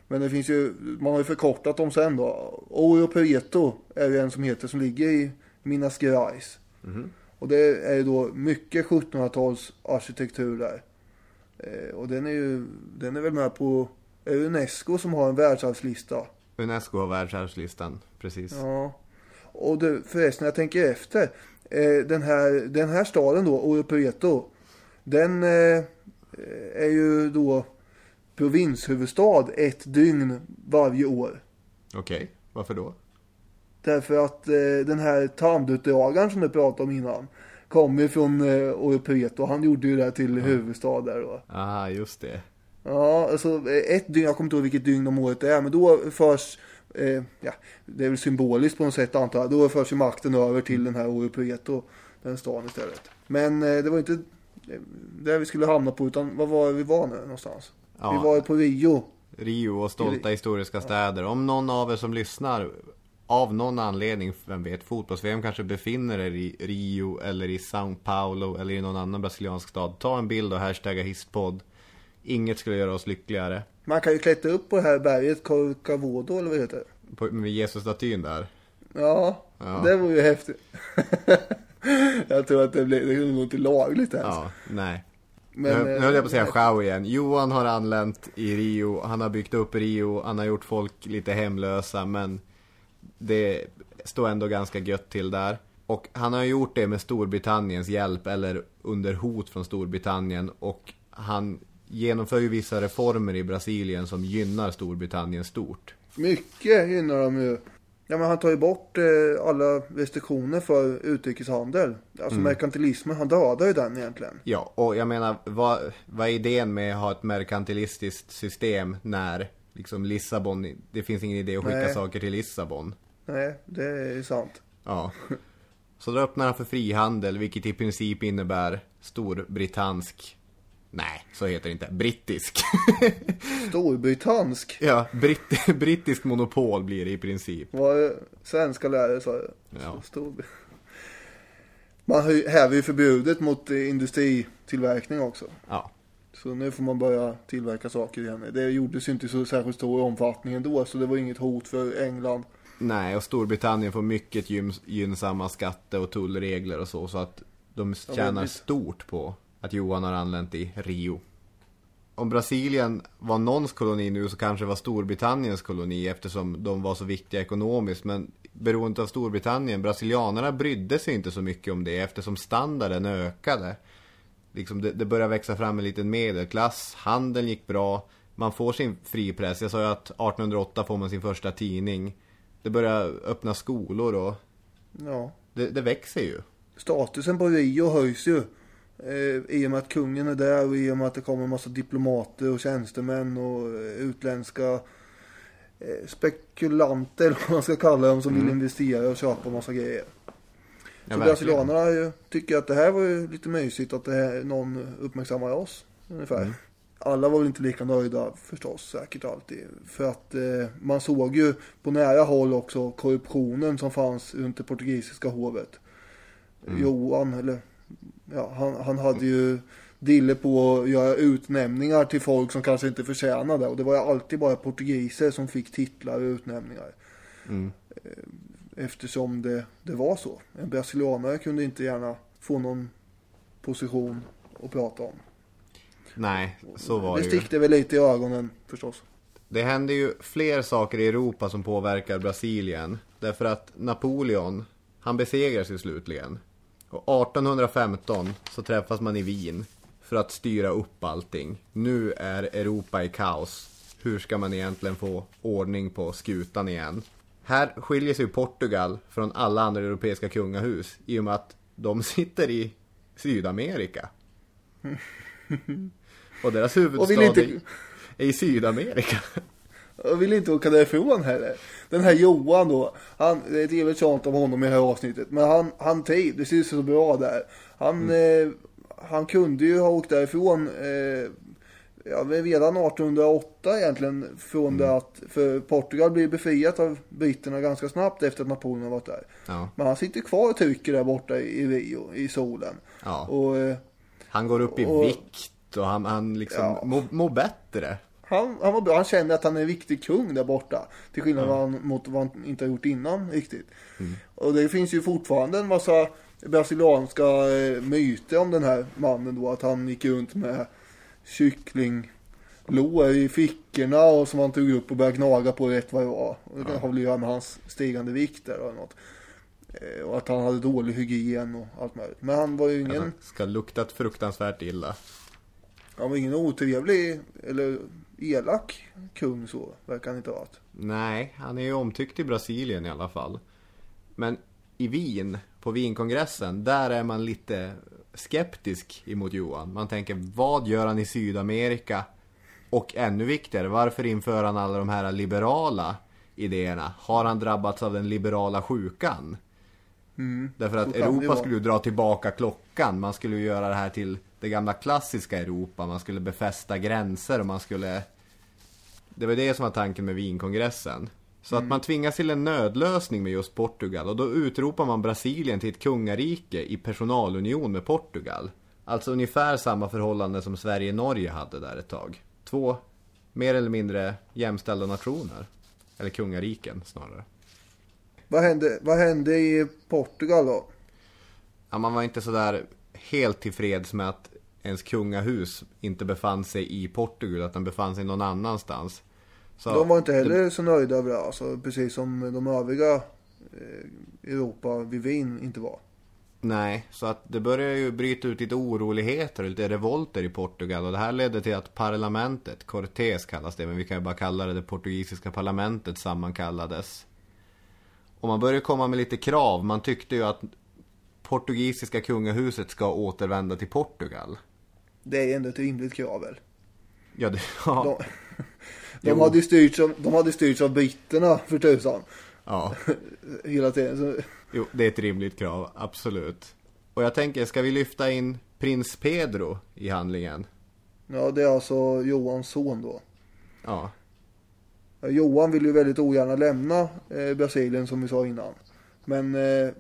Men det finns ju, man har ju förkortat dem sen då. Oro Prieto är ju en som heter, som ligger i Minas Gerais. Och det är ju då mycket 1700-tals arkitektur där. Eh, och den är ju, den är väl med på är Unesco som har en världsarvslista. Unesco har världsarvslistan, precis. Ja. Och det, förresten, jag tänker efter. Eh, den, här, den här staden då, Oro Prieto. Den eh, är ju då provinshuvudstad ett dygn varje år. Okej, varför då? Därför att eh, den här tandutdragaren som du pratade om innan kom ju från eh, Oro Prieto. Han gjorde ju det här till huvudstad där då. Ah, just det. Ja, alltså eh, ett dygn, jag kommer inte ihåg vilket dygn om året det är, men då förs, eh, ja, det är väl symboliskt på något sätt antar jag, då förs ju makten över till den här Oro Prieto, den staden istället. Men eh, det var inte eh, där vi skulle hamna på, utan vad var vi var nu någonstans? Ja. Vi var på Rio. Rio och stolta historiska städer. Om någon av er som lyssnar av någon anledning, vem vet, fotbolls-VM kanske befinner er i Rio eller i São Paulo eller i någon annan brasiliansk stad. Ta en bild och hashtagga histpodd. Inget skulle göra oss lyckligare. Man kan ju klättra upp på det här berget, Corcavodo eller vad det heter. På, med Jesus-statyn där. Ja, Ja. det var ju häftigt. jag tror att det blir, det nog inte lagligt ens. Ja, nej. Men, nu, nu eh, höll jag på att säga Chao igen. Johan har anlänt i Rio, han har byggt upp Rio, han har gjort folk lite hemlösa men det står ändå ganska gött till där. Och han har gjort det med Storbritanniens hjälp eller under hot från Storbritannien och han genomför ju vissa reformer i Brasilien som gynnar Storbritannien stort. Mycket gynnar de ju. Ja men han tar ju bort eh, alla restriktioner för utrikeshandel. Alltså merkantilismen, han dödar ju den egentligen. Ja, och jag menar, vad, vad är idén med att ha ett merkantilistiskt system när liksom Lissabon, det finns ingen idé att skicka Nej. saker till Lissabon. Nej, det är sant. Ja. Så då öppnar han för frihandel, vilket i princip innebär storbritansk Nej, så heter det inte. Brittisk. Storbritansk. ja, britt, brittisk monopol blir det i princip. Vad svenska lärare sa jag. Ja. Stor... Man häver ju förbudet mot industritillverkning också. Ja. Så nu får man börja tillverka saker igen. Det gjordes ju inte i så särskilt stor omfattning ändå. Så det var inget hot för England. Nej, och Storbritannien får mycket gyn- gynnsamma skatte- och tullregler och så, så att de tjänar väldigt. stort på att Johan har anlänt i Rio. Om Brasilien var någons koloni nu så kanske det var Storbritanniens koloni eftersom de var så viktiga ekonomiskt. Men beroende av Storbritannien, brasilianerna brydde sig inte så mycket om det eftersom standarden ökade. Liksom det, det började växa fram en liten medelklass, handeln gick bra, man får sin fripress. Jag sa ju att 1808 får man sin första tidning. Det börjar öppna skolor och Ja. det, det växer ju. Statusen på Rio höjs ju. Eh, I och med att kungen är där och i och med att det kommer en massa diplomater och tjänstemän och eh, utländska eh, spekulanter, eller vad man ska kalla dem, som vill investera och köpa massa grejer. Ja, så brasilianerna tycker att det här var ju lite mysigt att det här, någon uppmärksammar oss. Ungefär. Mm. Alla var väl inte lika nöjda förstås, säkert alltid. För att eh, man såg ju på nära håll också korruptionen som fanns runt det portugisiska hovet. Mm. Johan, eller ja, han, han hade ju dille på att göra utnämningar till folk som kanske inte förtjänade. Och det var ju alltid bara portugiser som fick titlar och utnämningar. Mm. Eftersom det, det var så. En brasilianare kunde inte gärna få någon position att prata om. Nej, så var Det det ju. stickte väl lite i ögonen förstås. Det hände ju fler saker i Europa som påverkar Brasilien. Därför att Napoleon, han besegras ju slutligen. Och 1815 så träffas man i Wien för att styra upp allting. Nu är Europa i kaos. Hur ska man egentligen få ordning på skutan igen? Här skiljer sig Portugal från alla andra europeiska kungahus i och med att de sitter i Sydamerika. Och deras huvudstad inte- är- är i Sydamerika. Jag vill inte åka därifrån heller. Den här Johan då, han, det är ett evigt tjat om honom i det här avsnittet. Men han, han trivdes ju så bra där. Han, eh, han kunde ju ha åkt därifrån eh, ja, redan 1808 egentligen. Från det att, för Portugal blir befriat av britterna ganska snabbt efter att Napoleon har varit där. Ja. Men han sitter kvar och trycker där borta i Rio, i solen. Ja. Och eh, Han går upp i Och- vikt och han, han liksom Ja. mår mår bättre. Han, han var bra, han kände att han är en viktig kung där borta. Till skillnad mm. mot vad han inte har gjort innan riktigt. Och det finns ju fortfarande en massa brasilianska eh, myter om den här mannen då. Att han gick runt med kycklinglår i fickorna och som han tog upp och började gnaga på rätt vad det var. Och det har väl att göra med hans stigande vikt där eller något. Eh, Och att han hade dålig hygien och allt möjligt. Men han var ju ingen, Alltså, ska luktat fruktansvärt illa. han var ingen otrevlig eller elak kung så. Verkar han inte ha varit. Nej, han är ju omtyckt i Brasilien i alla fall. Men i Wien, på Wienkongressen, där är man lite skeptisk emot Johan. Man tänker, vad gör han i Sydamerika? Och ännu viktigare, varför inför han alla de här liberala idéerna? Har han drabbats av den liberala sjukan? Därför att Europa skulle ju dra tillbaka klockan. Man skulle ju göra det här till det gamla klassiska Europa. Man skulle befästa gränser och man skulle... Det var det som var tanken med Wienkongressen. Så att man tvingas till en nödlösning med just Portugal och då utropar man Brasilien till ett kungarike i personalunion med Portugal. Alltså ungefär samma förhållande som Sverige-Norge hade där ett tag. Två mer eller mindre jämställda nationer. Eller kungariken snarare. Vad hände, vad hände i Portugal då? Ja, man var inte sådär helt tillfreds med att ens kungahus inte befann sig i Portugal, att den befann sig någon annanstans. Så De var inte heller så nöjda över det, alltså, precis som de övriga eh, Europa vid Wien inte var. Nej, så att det började ju bryta ut lite oroligheter och lite revolter i Portugal och det här ledde till att parlamentet, Cortés kallas det, men vi kan ju bara kalla det det portugisiska parlamentet sammankallades. Och man började komma med lite krav, man tyckte ju att portugisiska kungahuset ska återvända till Portugal. Det är ändå ett rimligt krav väl? Ja, det, ja, De, Jo. de, hade ju styrts av, de hade styrts av britterna för tusan. ja. Hela tiden. Så, Jo, det är ett rimligt krav, absolut. Och jag tänker, ska vi lyfta in prins Pedro i handlingen? ja, det är alltså Johans son då. Ja, Ja, Johan vill ju väldigt ogärna lämna eh, Brasilien som vi sa innan. Men eh,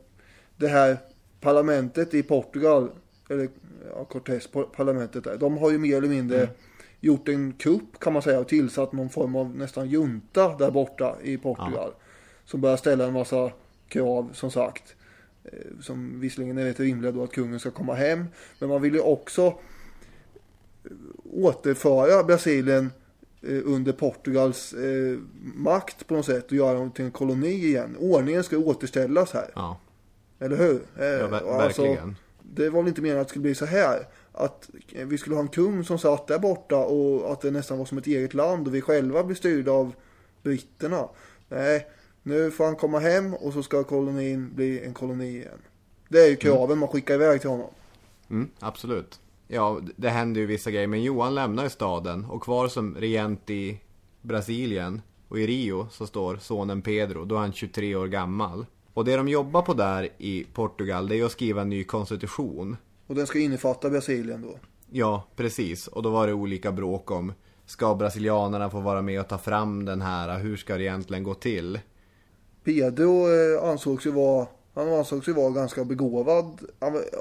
det här parlamentet i Portugal, eller ja, Cortés par- parlamentet där, de har ju mer eller mindre gjort en kupp kan man säga och tillsatt någon form av nästan junta där borta i Portugal. Som börjar ställa en massa krav som sagt. Eh, som visserligen är rätt rimliga då att kungen ska komma hem. Men man vill ju också eh, återföra Brasilien eh, under Portugals makt på något sätt och göra dem till en koloni igen. Ordningen ska återställas här. ja, Eller hur? Ja ver- alltså, verkligen. Det var väl inte meningen att det skulle bli så här. Att vi skulle ha en kung som satt där borta och att det nästan var som ett eget land och vi själva blir styrda av britterna. Nej, nu får han komma hem och så ska kolonin bli en koloni igen. Det är ju kraven man skickar iväg till honom. Mm, absolut. Ja, det händer ju vissa grejer, men Johan lämnar ju staden och kvar som regent i Brasilien och i Rio så står sonen Pedro, då är han 23 år gammal. Och det de jobbar på där i Portugal, det är att skriva en ny konstitution. Och den ska innefatta Brasilien då. Ja, precis. Och då var det olika bråk om Ska brasilianerna få vara med och ta fram den här? Hur ska det egentligen gå till? Pedro eh, ansågs ju vara, han ansågs ju vara ganska begåvad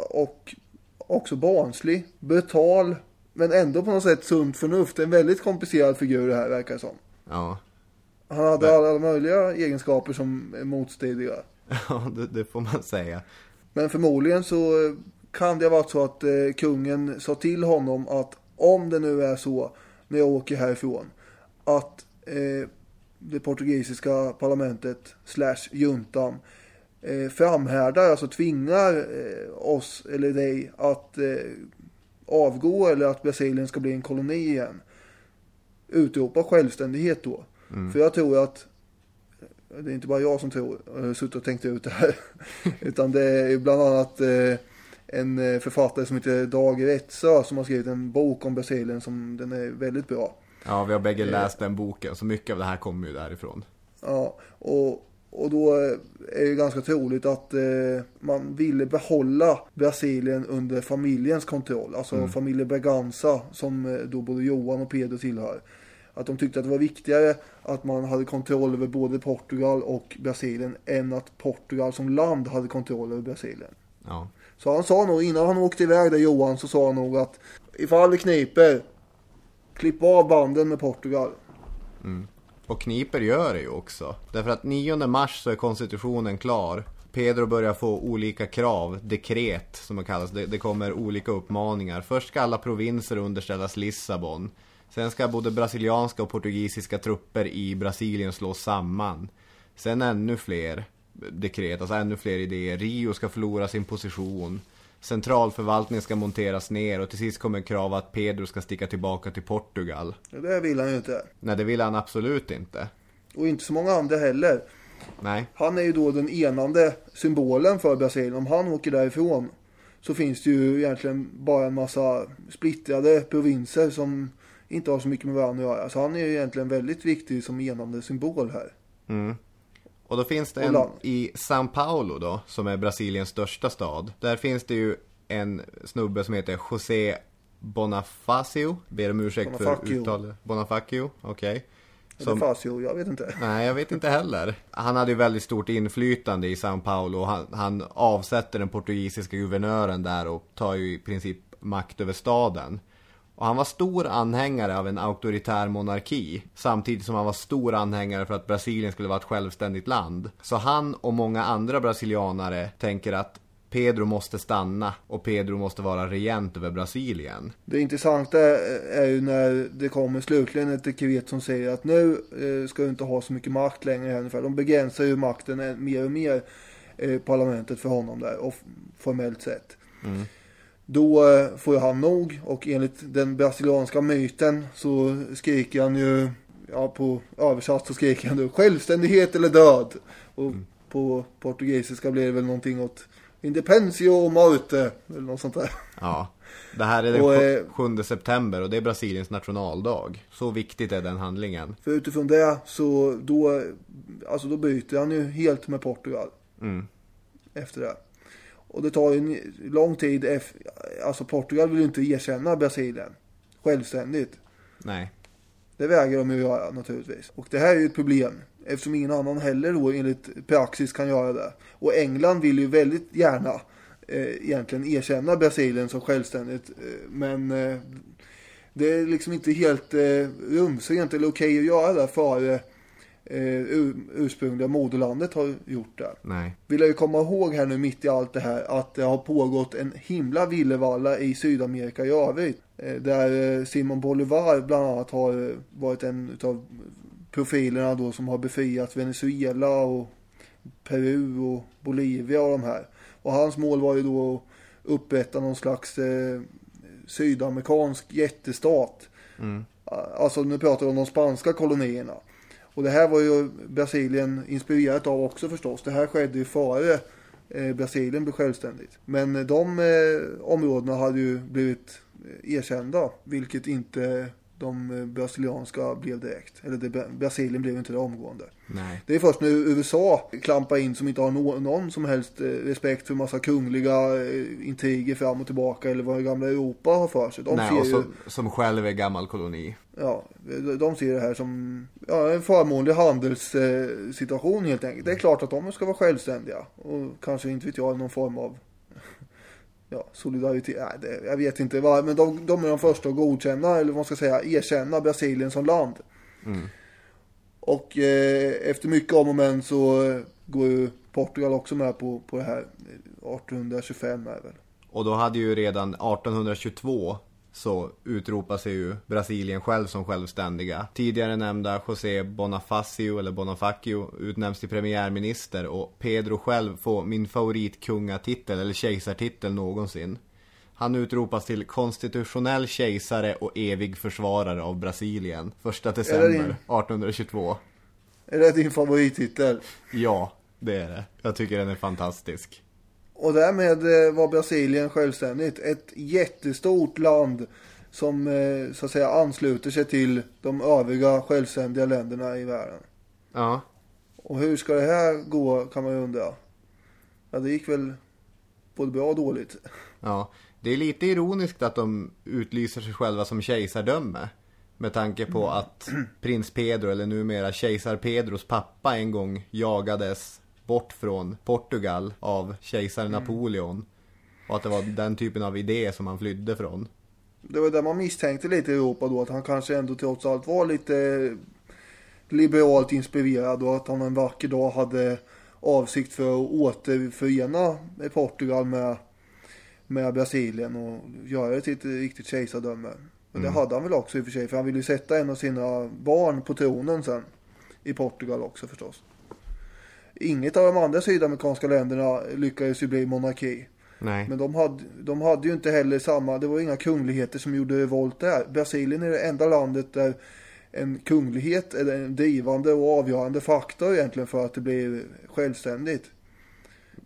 och också barnslig, brutal, men ändå på något sätt sunt förnuft. En väldigt komplicerad figur det här verkar det som. Ja, Han hade alla möjliga egenskaper som är motstridiga. ja det, det får man säga. Men förmodligen så eh, kan det ha varit så att eh, kungen sa till honom att om det nu är så när jag åker härifrån att eh, det portugisiska parlamentet slash juntan eh, framhärdar, alltså tvingar eh, oss eller dig att eh, avgå eller att Brasilien ska bli en koloni igen. Utropa självständighet då. För jag tror att det är inte bara jag som tror, har suttit och tänkt ut det här. Utan det är bland annat eh, en eh, författare som heter Dag Rättsö som har skrivit en bok om Brasilien som den är väldigt bra. Ja, vi har bägge läst den boken, så mycket av det här kommer ju därifrån. Ja, och, och då eh, är det ganska troligt att eh, man ville behålla Brasilien under familjens kontroll. Alltså familjen Braganza som eh, då både Johan och Pedro tillhör. Att de tyckte att det var viktigare att man hade kontroll över både Portugal och Brasilien än att Portugal som land hade kontroll över Brasilien. Ja. Så han sa nog, innan han åkte iväg där Johan, så sa han nog att ifall det kniper, klipp av banden med Portugal. Och kniper gör det ju också. Därför att 9 mars så är konstitutionen klar. Pedro börjar få olika krav, dekret som det kallas. Det, det kommer olika uppmaningar. Först ska alla provinser underställas Lissabon. Sen ska både brasilianska och portugisiska trupper i Brasilien slås samman. Sen ännu fler dekret, alltså ännu fler idéer. Rio ska förlora sin position. Centralförvaltningen ska monteras ner och till sist kommer krav att Pedro ska sticka tillbaka till Portugal. Det vill han ju inte. Nej, det vill han absolut inte. Och inte så många andra heller. Nej. Han är ju då den enande symbolen för Brasilien. Om han åker därifrån så finns det ju egentligen bara en massa splittrade provinser som inte har så mycket med varandra att göra. Så han är ju egentligen väldigt viktig som enande symbol här. Och då finns det en i São Paulo då, som är Brasiliens största stad. Där finns det ju en snubbe som heter José Bonifacio. Ber om ursäkt för Bonifacio. uttalet. Bonifacio, okej. Som... Som- Fasio, jag vet inte. Nej, jag vet inte heller. Han hade ju väldigt stort inflytande i São Paulo och han, han avsätter den portugisiska guvernören där och tar ju i princip makt över staden. Och han var stor anhängare av en auktoritär monarki samtidigt som han var stor anhängare för att Brasilien skulle vara ett självständigt land. Så han och många andra brasilianare tänker att Pedro måste stanna och Pedro måste vara regent över Brasilien. Det intressanta är ju när det kommer slutligen ett dekret som säger att nu eh, ska du inte ha så mycket makt längre ungefär. De begränsar ju makten mer och mer, eh, parlamentet för honom där, och formellt sett. Då eh, får ju han nog och enligt den brasilianska myten så skriker han ju, ja på översatt så skriker han då självständighet eller död. Och på portugisiska blir det väl någonting åt Independentio morte eller något sånt där. Ja, det här är den Och, sju- eh, 7 september och det är Brasiliens nationaldag. Så viktigt är den handlingen. För utifrån det så då, alltså då byter han ju helt med Portugal. Mm. Efter det. Och det tar ju en lång tid. Alltså Portugal vill ju inte erkänna Brasilien. Självständigt. Nej. Det vägrar de ju göra naturligtvis. Och det här är ju ett problem. Eftersom ingen annan heller då enligt praxis kan göra det. Och England vill ju väldigt gärna eh, egentligen erkänna Brasilien som självständigt. Eh, men eh, det är liksom inte helt eh, rumsrent eller okej att göra det före ursprungliga moderlandet har gjort det. Nej. Vill jag ju komma ihåg här nu mitt i allt det här att det har pågått en himla villevalla i Sydamerika i övrigt. Eh, Där eh, Simon Bolivar bland annat har eh, varit en utav profilerna då som har befriat Venezuela och Peru och Bolivia och de här. Och hans mål var ju då att upprätta någon slags eh, sydamerikansk jättestat. Alltså nu pratar vi om de spanska kolonierna. Och det här var ju Brasilien inspirerat av också förstås. Det här skedde ju före eh, Brasilien blev självständigt. Men eh, de eh, områdena hade ju blivit erkända. Vilket inte de brasilianska blev direkt. Eller det, Brasilien blev inte det omgående. Nej. Det är först när USA klampar in som inte har nå- någon som helst respekt för massa kungliga intriger fram och tillbaka. Eller vad gamla Europa har för sig. De Nej, och ju... som, som själv är gammal koloni. Ja, de ser det här som ja, en förmånlig handelssituation helt enkelt. Det är klart att de ska vara självständiga. Och kanske inte vet jag någon form av ja, solidaritet. Nej, det, jag vet inte vad. Men de, de är de första att godkänna, eller vad man ska säga, erkänna Brasilien som land. Och eh, efter mycket om och men så eh, går ju Portugal också med på, på det här. 1825 är det väl. Och då hade ju redan 1822 så utropar sig ju Brasilien själv som självständiga. Tidigare nämnda José Bonifacio eller Bonifacio utnämns till premiärminister och Pedro själv får min favoritkungatitel eller kejsartitel någonsin. Han utropas till konstitutionell kejsare och evig försvarare av Brasilien. Första december din- 1822. Är det din favorittitel? Ja, det är det. Jag tycker den är fantastisk. Och därmed eh, var Brasilien självständigt. Ett jättestort land som eh, så att säga ansluter sig till de övriga självständiga länderna i världen. Ja, Och hur ska det här gå kan man ju undra. Ja, det gick väl både bra och dåligt. ja. Det är lite ironiskt att de utlyser sig själva som kejsardöme. Med tanke på att prins Pedro, eller numera kejsar Pedros pappa en gång jagades bort från Portugal av kejsar Napoleon. Och att det var den typen av idé som han flydde från. Det var där man misstänkte lite i Europa då att han kanske ändå trots allt var lite liberalt inspirerad och att han en vacker dag hade avsikt för att återförena Portugal med, med Brasilien och göra det till ett riktigt kejsardöme. Men det hade han väl också i och för sig för han ville ju sätta en av sina barn på tronen sen. I Portugal också förstås. Inget av de andra sydamerikanska länderna lyckades ju bli monarki. Nej. Men de hade, de hade ju inte heller samma, det var inga kungligheter som gjorde revolt där. Brasilien är det enda landet där en kunglighet är en drivande och avgörande faktor egentligen för att det blir självständigt.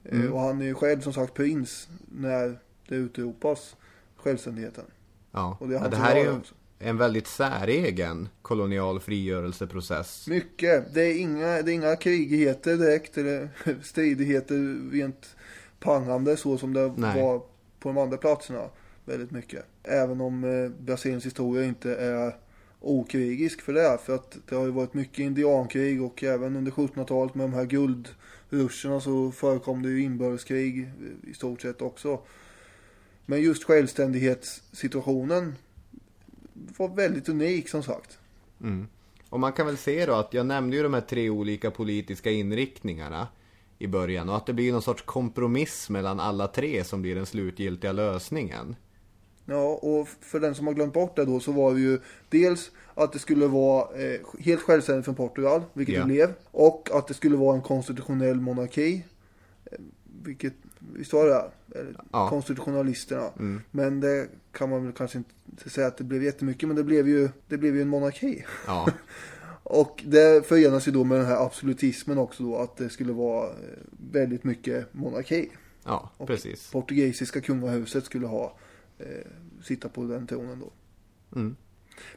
Eh, Och han är ju själv som sagt prins när det utropas självständigheten. Ja. Och det är ja, det här är ju också. En väldigt säregen kolonial frigörelseprocess. Mycket. Det är inga, det är inga krigigheter direkt eller stridigheter rent pangande så som det Nej. var på de andra platserna. Väldigt mycket. Även om eh, Brasiliens historia inte är okrigisk för det. För att det har ju varit mycket indiankrig och även under 1700-talet med de här guldruscherna så förekom det ju inbördeskrig i stort sett också. Men just självständighetssituationen var väldigt unik som sagt. Mm. Och man kan väl se då att jag nämnde ju de här tre olika politiska inriktningarna i början och att det blir någon sorts kompromiss mellan alla tre som blir den slutgiltiga lösningen. Ja, och för den som har glömt bort det då så var det ju dels att det skulle vara eh, helt självständigt från Portugal, vilket Ja. det blev. Och att det skulle vara en konstitutionell monarki. eh, Vilket, visst var det? Eller, Ja. Konstitutionalisterna. Mm. Men det kan man väl kanske inte säga att det blev jättemycket, men det blev ju, det blev ju en monarki. Ja, Och det förenas ju då med den här absolutismen också då, att det skulle vara eh, väldigt mycket monarki. ja Och precis. Portugisiska kungahuset skulle ha, eh, sitta på den tronen då. Mm.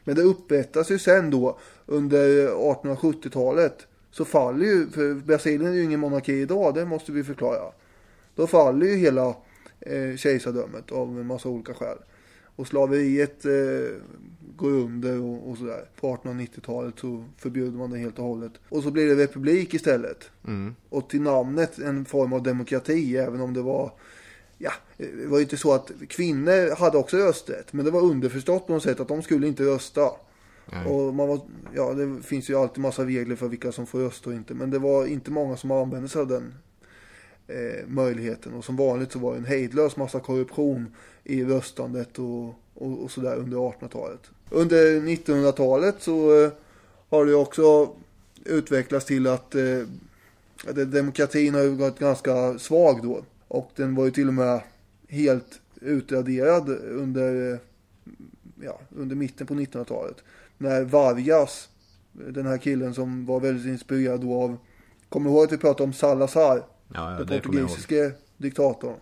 Men det upprättas ju sen då under 1870-talet så faller ju, för Brasilien är ju ingen monarki idag, det måste vi förklara. Då faller ju hela eh, kejsardömet av en massa olika skäl. Och slaveriet eh, går under och, och sådär. På 1890-talet så förbjuder man det helt och hållet. Och så blir det republik istället. Mm. Och till namnet en form av demokrati även om det var Ja, det var ju inte så att kvinnor hade också rösträtt. Men det var underförstått på något sätt att de skulle inte rösta. Nej. Och man var, ja det finns ju alltid massa regler för vilka som får rösta och inte. Men det var inte många som använde sig av den eh, möjligheten. Och som vanligt så var det en hejdlös massa korruption i röstandet och, och, och sådär under 1800-talet. Under 1900-talet så eh, har det också utvecklats till att eh, demokratin har ju varit ganska svag då. Och den var ju till och med helt utraderad under, eh, ja, under mitten på 1900-talet. När Vargas, den här killen som var väldigt inspirerad då av, kommer du ihåg att vi pratade om Salazar? Ja, den portugisiske diktatorn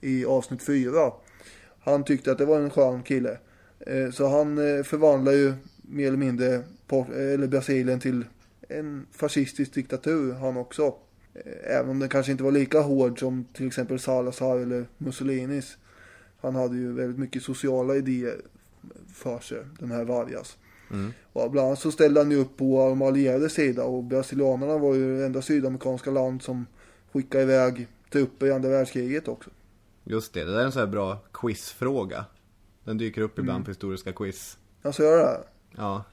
i avsnitt 4. Han tyckte att det var en skön kille. Eh, Så han eh, förvandlar ju mer eller mindre Port- eller Brasilien till en fascistisk diktatur han också. Eh, Även om den kanske inte var lika hård som till exempel Salazar eller Mussolinis. Han hade ju väldigt mycket sociala idéer för sig, den här Vargas. Mm. Och bland annat så ställde han ju upp på de allierades sida och brasilianerna var ju det enda sydamerikanska land som skickade iväg trupper i andra världskriget också. Just det, det där är en sån här bra quizfråga. Den dyker upp Mm. ibland på historiska quiz. Alltså gör det? Ja.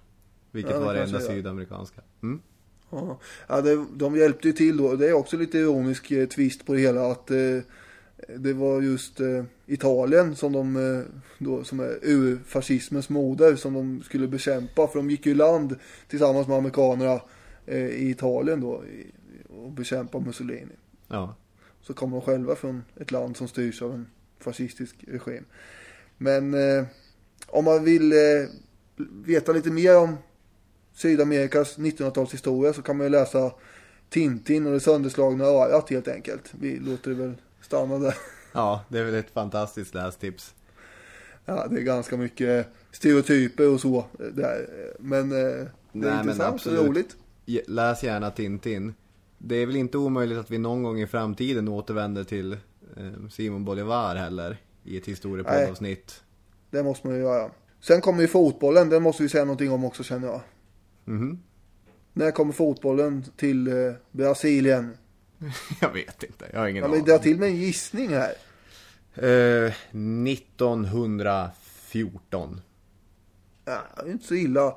Vilket Ja, det var det enda sydamerikanska? Mm. Ja, ja det, de hjälpte ju till då. Det är också lite ironisk eh, twist på det hela att eh, Det var just eh, Italien som de, eh, då, som är ur-fascismens moder som de skulle bekämpa. För de gick ju i land tillsammans med amerikanerna eh, i Italien då i, och bekämpa Mussolini. Ja. Så kommer de själva från ett land som styrs av en fascistisk regim. Men eh, om man vill eh, veta lite mer om Sydamerikas 1900-talshistoria så kan man ju läsa Tintin och det sönderslagna örat helt enkelt. Vi låter det väl stanna där. Ja, det är väl ett fantastiskt lästips. Ja, det är ganska mycket stereotyper och så där. Men eh, det är Nej, intressant och roligt. Läs gärna Tintin. Det är väl inte omöjligt att vi någon gång i framtiden återvänder till eh, Simon Bolivar heller. I ett historiepoddavsnitt. Det måste man ju göra. Sen kommer ju fotbollen, den måste vi säga någonting om också känner jag. Mhm. När kommer fotbollen till eh, Brasilien? Jag vet inte, jag har ingen Ja, men aning. dra till med en gissning här. Eh, 1914. Ja, inte så illa.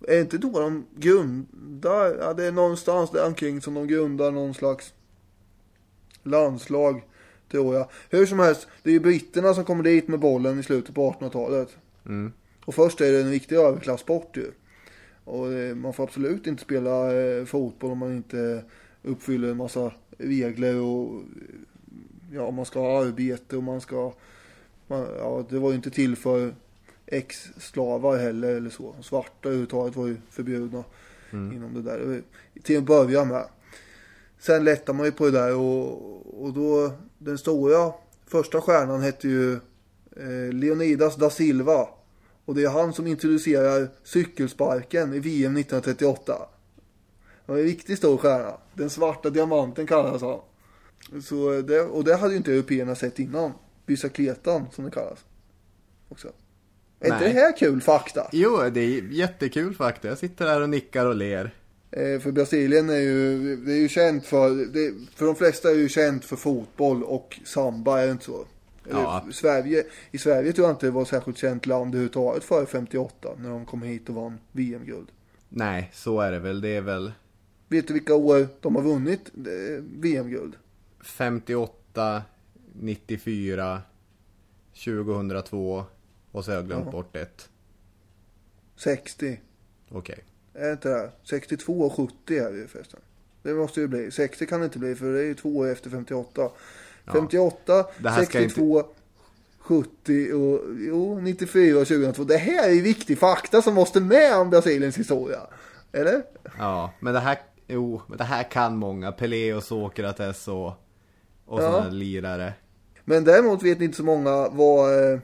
Är det inte då de grundar, ja det är någonstans där omkring som de grundar någon slags landslag, tror jag. Hur som helst, det är ju britterna som kommer dit med bollen i slutet på 1800-talet. Mm. Och först är det en riktig överklassport ju. Och eh, man får absolut inte spela eh, fotboll om man inte uppfyller en massa regler och ja, man ska ha arbete och man ska, man, ja det var ju inte till för ex-slavar heller eller så. Svarta överhuvudtaget var ju förbjudna inom det där. Till att börja med. Sen lättar man ju på det där och, och då den stora första stjärnan hette ju eh, Leonidas da Silva. Och det är han som introducerar cykelsparken i VM 1938. Han är en riktigt stor stjärna. Den svarta diamanten kallas han. Så det, och det hade ju inte européerna sett innan. Bicicletan som det kallas. Också. Är inte det här kul fakta? Jo, det är jättekul faktiskt. Jag sitter där och nickar och ler. Eh, för Brasilien är ju, det är ju känt för, det, för de flesta är ju känt för fotboll och samba, är det inte så? Eller, Ja. Sverige, I Sverige tror jag inte det var ett särskilt känt land överhuvudtaget före 58 när de kom hit och vann VM-guld. Nej, så är det väl. Det är väl Vet du vilka år de har vunnit VM-guld? 58, 94, 2002 och så har jag glömt Ja. bort ett. 60. Okej. Är det inte det? 62 och 70 är det ju förresten. Det måste ju bli. 60 kan det inte bli för det är ju två år efter 58. 58, Det här ska 62, 70 och jo, 94 och 2002. Det här är ju viktig fakta som måste med om Brasiliens historia. Eller? Ja, men det här, jo, men det här kan många. Pelé och Sokrates och, och Ja. sådana lirare. Men däremot vet inte så många vad eh,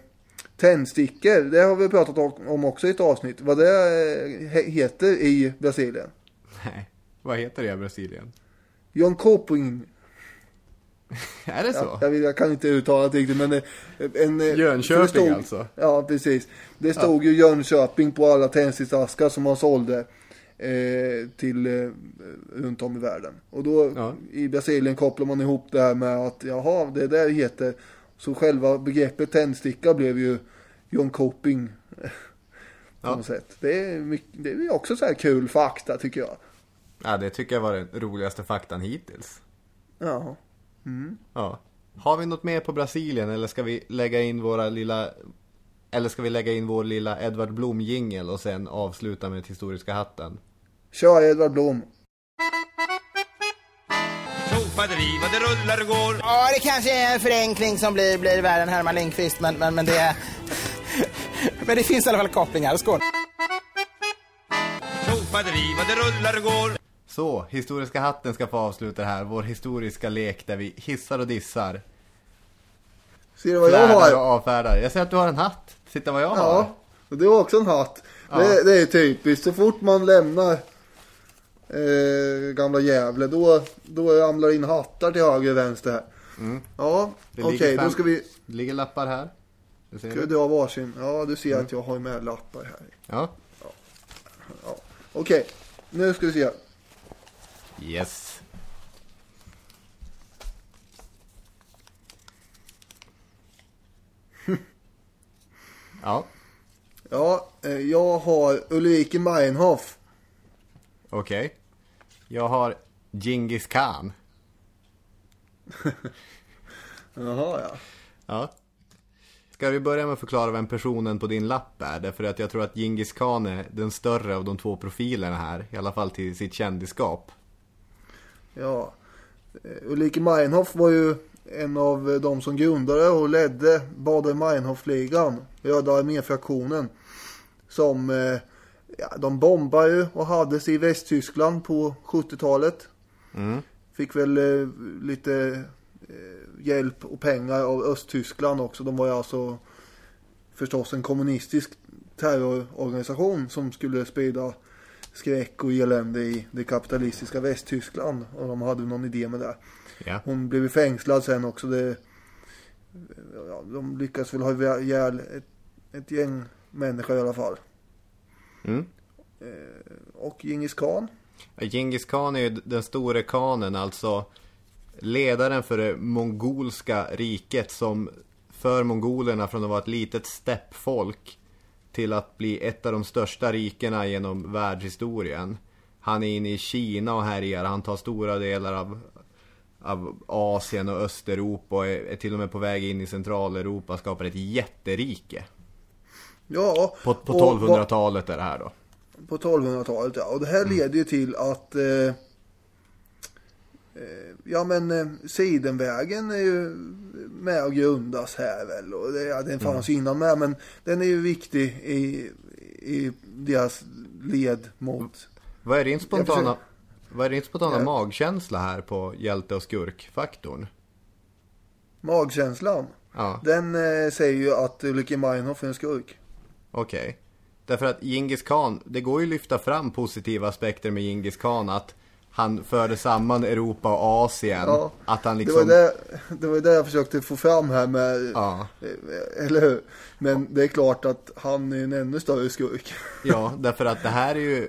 tändstickor, det har vi pratat om också i ett avsnitt, vad det eh, he- heter i Brasilien. Nej, vad heter det i Brasilien? John Coping. Är det så? Ja, jag, jag kan inte uttala det riktigt men en... eh, Jönköping stod- alltså? Ja, precis. Det stod ju Jönköping på alla tändsticksaskar som man sålde eh, till eh, runt om i världen. Och då Ja. i Brasilien kopplar man ihop det här med att jaha, det där heter så själva begreppet tändsticka blev ju John Coping. på Ja. något sätt. Det är, mycket, det är också så här kul fakta tycker jag. Ja, det tycker jag var den roligaste faktan hittills. Ja. Ja. Har vi något mer på Brasilien eller ska vi lägga in våra lilla eller ska vi lägga in vår lilla Edvard Blom jingle och sen avsluta med historiska hatten? Kör Edvard Blom. Tjofadevi vad det rullar och går. Ja, det kanske är en förenkling som blir, blir värre än Herman Lindqvist, men, men, men det är... men det finns i alla fall kopplingar. Skål! Tjofadevi vad det rullar och går. Så, historiska hatten ska få avsluta det här. Vår historiska lek där vi hissar och dissar. Ser du vad jag Flärdar och har? avfärdar. Jag ser att du har en hatt. Titta vad jag har. Ja, och det var också en hatt. Ja. Det, det är typiskt. Så fort man lämnar eh, gamla Gävle då, då ramlar in hattar till höger och vänster här. Ja, Mm. Det okej fem- då ska vi, Det ligger lappar här. Ser ska du? dra varsin. Ja, du ser Mm. att jag har med lappar här. Ja. Okej, nu ska vi se. Yes. ja, Ja, eh, jag har Ulrike Meinhof. okej. Jag har Genghis Khan. Jaha, ja. Ja. Ska vi börja med att förklara vem personen på din lapp är? Därför att jag tror att Genghis Khan är den större av de två profilerna här. I alla fall till sitt kändisskap. Ja. Eh, Ulrike Meinhof var ju en av de som grundade och ledde Bader-Meinhof-ligan, Röda arméfraktionen. Som, eh, ja, de bombade ju och hade sig i Västtyskland på 70-talet. Fick väl eh, lite eh, hjälp och pengar av Östtyskland också. De var ju alltså förstås en kommunistisk terrororganisation som skulle sprida skräck och elände i det kapitalistiska Västtyskland. Och de hade någon idé med det. Ja. Hon blev fängslad sen också. Det, ja, de lyckas väl ha ihjäl ett, ett gäng människor i alla fall. Mm. Och Genghis Khan. Genghis Khan är ju den store kanen, alltså ledaren för det mongolska riket som för mongolerna från att vara ett litet steppfolk till att bli ett av de största rikena genom världshistorien. Han är inne i Kina och härjar, han tar stora delar av, av Asien och Östeuropa och är, är till och med på väg in i Centraleuropa, skapar ett jätterike. Ja, På, på och vad- 1200-talet är det här då. På 1200-talet ja. Och det här leder ju till att eh, eh, Ja men eh, Sidenvägen är ju med och grundas här väl. Och det, ja, den fanns ju innan med men den är ju viktig i, i deras led mot. Vad är din spontana, vad är din spontana Ja. magkänsla här på hjälte och skurk-faktorn? Magkänslan. Ja. Den eh, säger ju att Ulrike Meinhof är en skurk. Okej. Därför att Genghis Khan, det går ju att lyfta fram positiva aspekter med Genghis Khan att han förde samman Europa och Asien. Ja, att han Det liksom... var det, det var det jag försökte få fram här med. Ja. eh, Eller hur? Men det är klart att han är en ännu större skurk. Ja, därför att det här är ju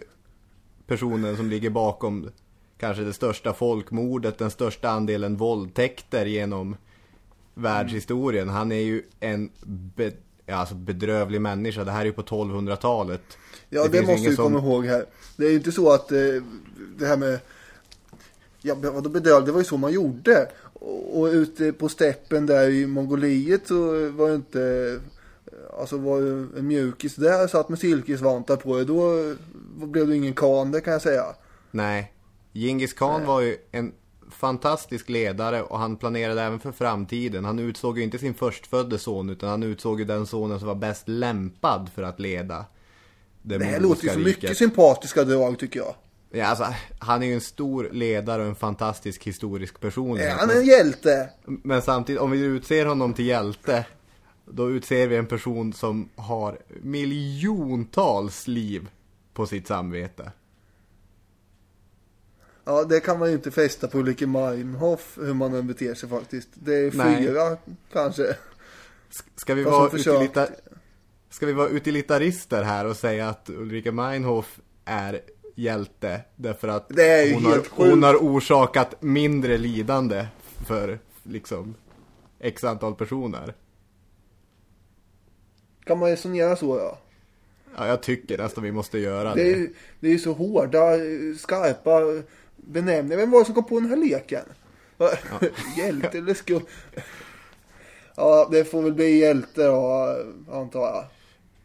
personen som ligger bakom kanske det största folkmordet, den största andelen våldtäkter genom världshistorien. Han är ju en alltså bedrövlig människa. Det här är ju på 1200-talet. Ja, det, ju måste vi komma som- ihåg här. Det är ju inte så att eh, det här med Ja, vadå bedöv? Det var ju så man gjorde. Och, och ute på steppen där i Mongoliet så var det inte Alltså var ju en mjukis där satt med silkesvantar på det. Då blev det ingen kan det kan jag säga. Nej. Genghis Khan var ju en fantastisk ledare och han planerade även för framtiden. Han utsåg ju inte sin förstfödde son utan han utsåg ju den sonen som var bäst lämpad för att leda det, Det här låter ju så riket. mycket sympatiska drag tycker jag. Ja, alltså, han är ju en stor ledare och en fantastisk historisk personlighet. Är han en hjälte? men samtidigt, om vi utser honom till hjälte, då utser vi en person som har miljontals liv på sitt samvete. Ja, det kan man ju inte fästa på Ulrike Meinhof hur man än beter sig faktiskt. Det är Nej. fyra kanske. Ska vi, vara utilita- Ska vi vara utilitarister här och säga att Ulrika Meinhof är hjälte därför att hon, har, hon har orsakat mindre lidande för liksom x antal personer. Kan man resonera så ja. Ja, jag tycker nästan vi måste göra Det är det är ju så hårda, eh, skarpa benämningar. Vem var det som kom på den här leken? Va? hjälte eller skum? Ja, det får väl bli hjälte då, antar jag.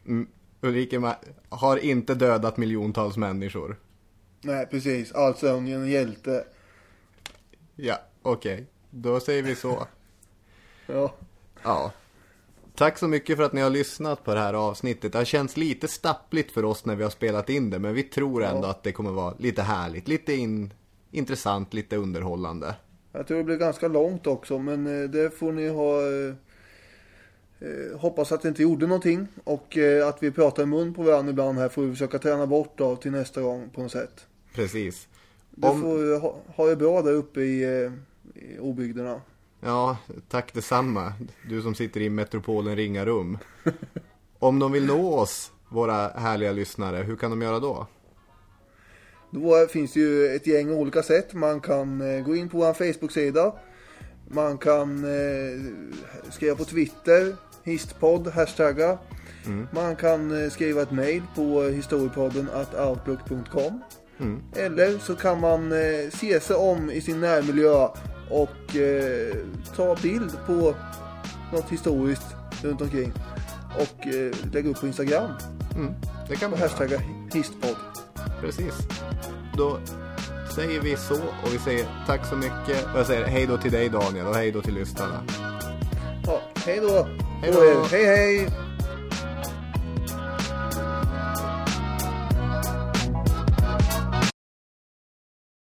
Mm, Ulrika Ma- har inte dödat miljontals människor. Nej, precis. Alltså är hon en hjälte. Ja, okej. Då säger vi så. Ja. Ja. Tack så mycket för att ni har lyssnat på det här avsnittet. Det har känts lite stappligt för oss när vi har spelat in det, men vi tror ändå att det kommer vara lite härligt, lite in, intressant, lite underhållande. Jag tror det blir ganska långt också, men eh, det får ni ha... eh, eh, hoppas att det inte gjorde någonting och att vi pratar i mun på varandra ibland här får vi försöka träna bort då till nästa gång på något sätt. Precis. Du Om- får ha, ha det bra där uppe i, i obygderna. Ja, tack detsamma. Du som sitter i metropolen Ringarum. Om de vill nå oss, våra härliga lyssnare, hur kan de göra då? Då finns det ju ett gäng olika sätt. Man kan eh, gå in på vår Facebook-sida. Man kan eh, skriva på Twitter, histpodd, hashtagga. Man kan eh, skriva ett mail på historiepodden outlook.com. Eller så kan man se sig om i sin närmiljö och eh, ta bild på något historiskt runt omkring. Och eh, lägga upp på Instagram. Mm, det kan Och man göra. hashtagga histpodd. Precis. Då säger vi så och vi säger tack så mycket. Och jag säger hej då till dig Daniel och hej då till lyssnarna. Ja, hej då! Hej då. Hej hej!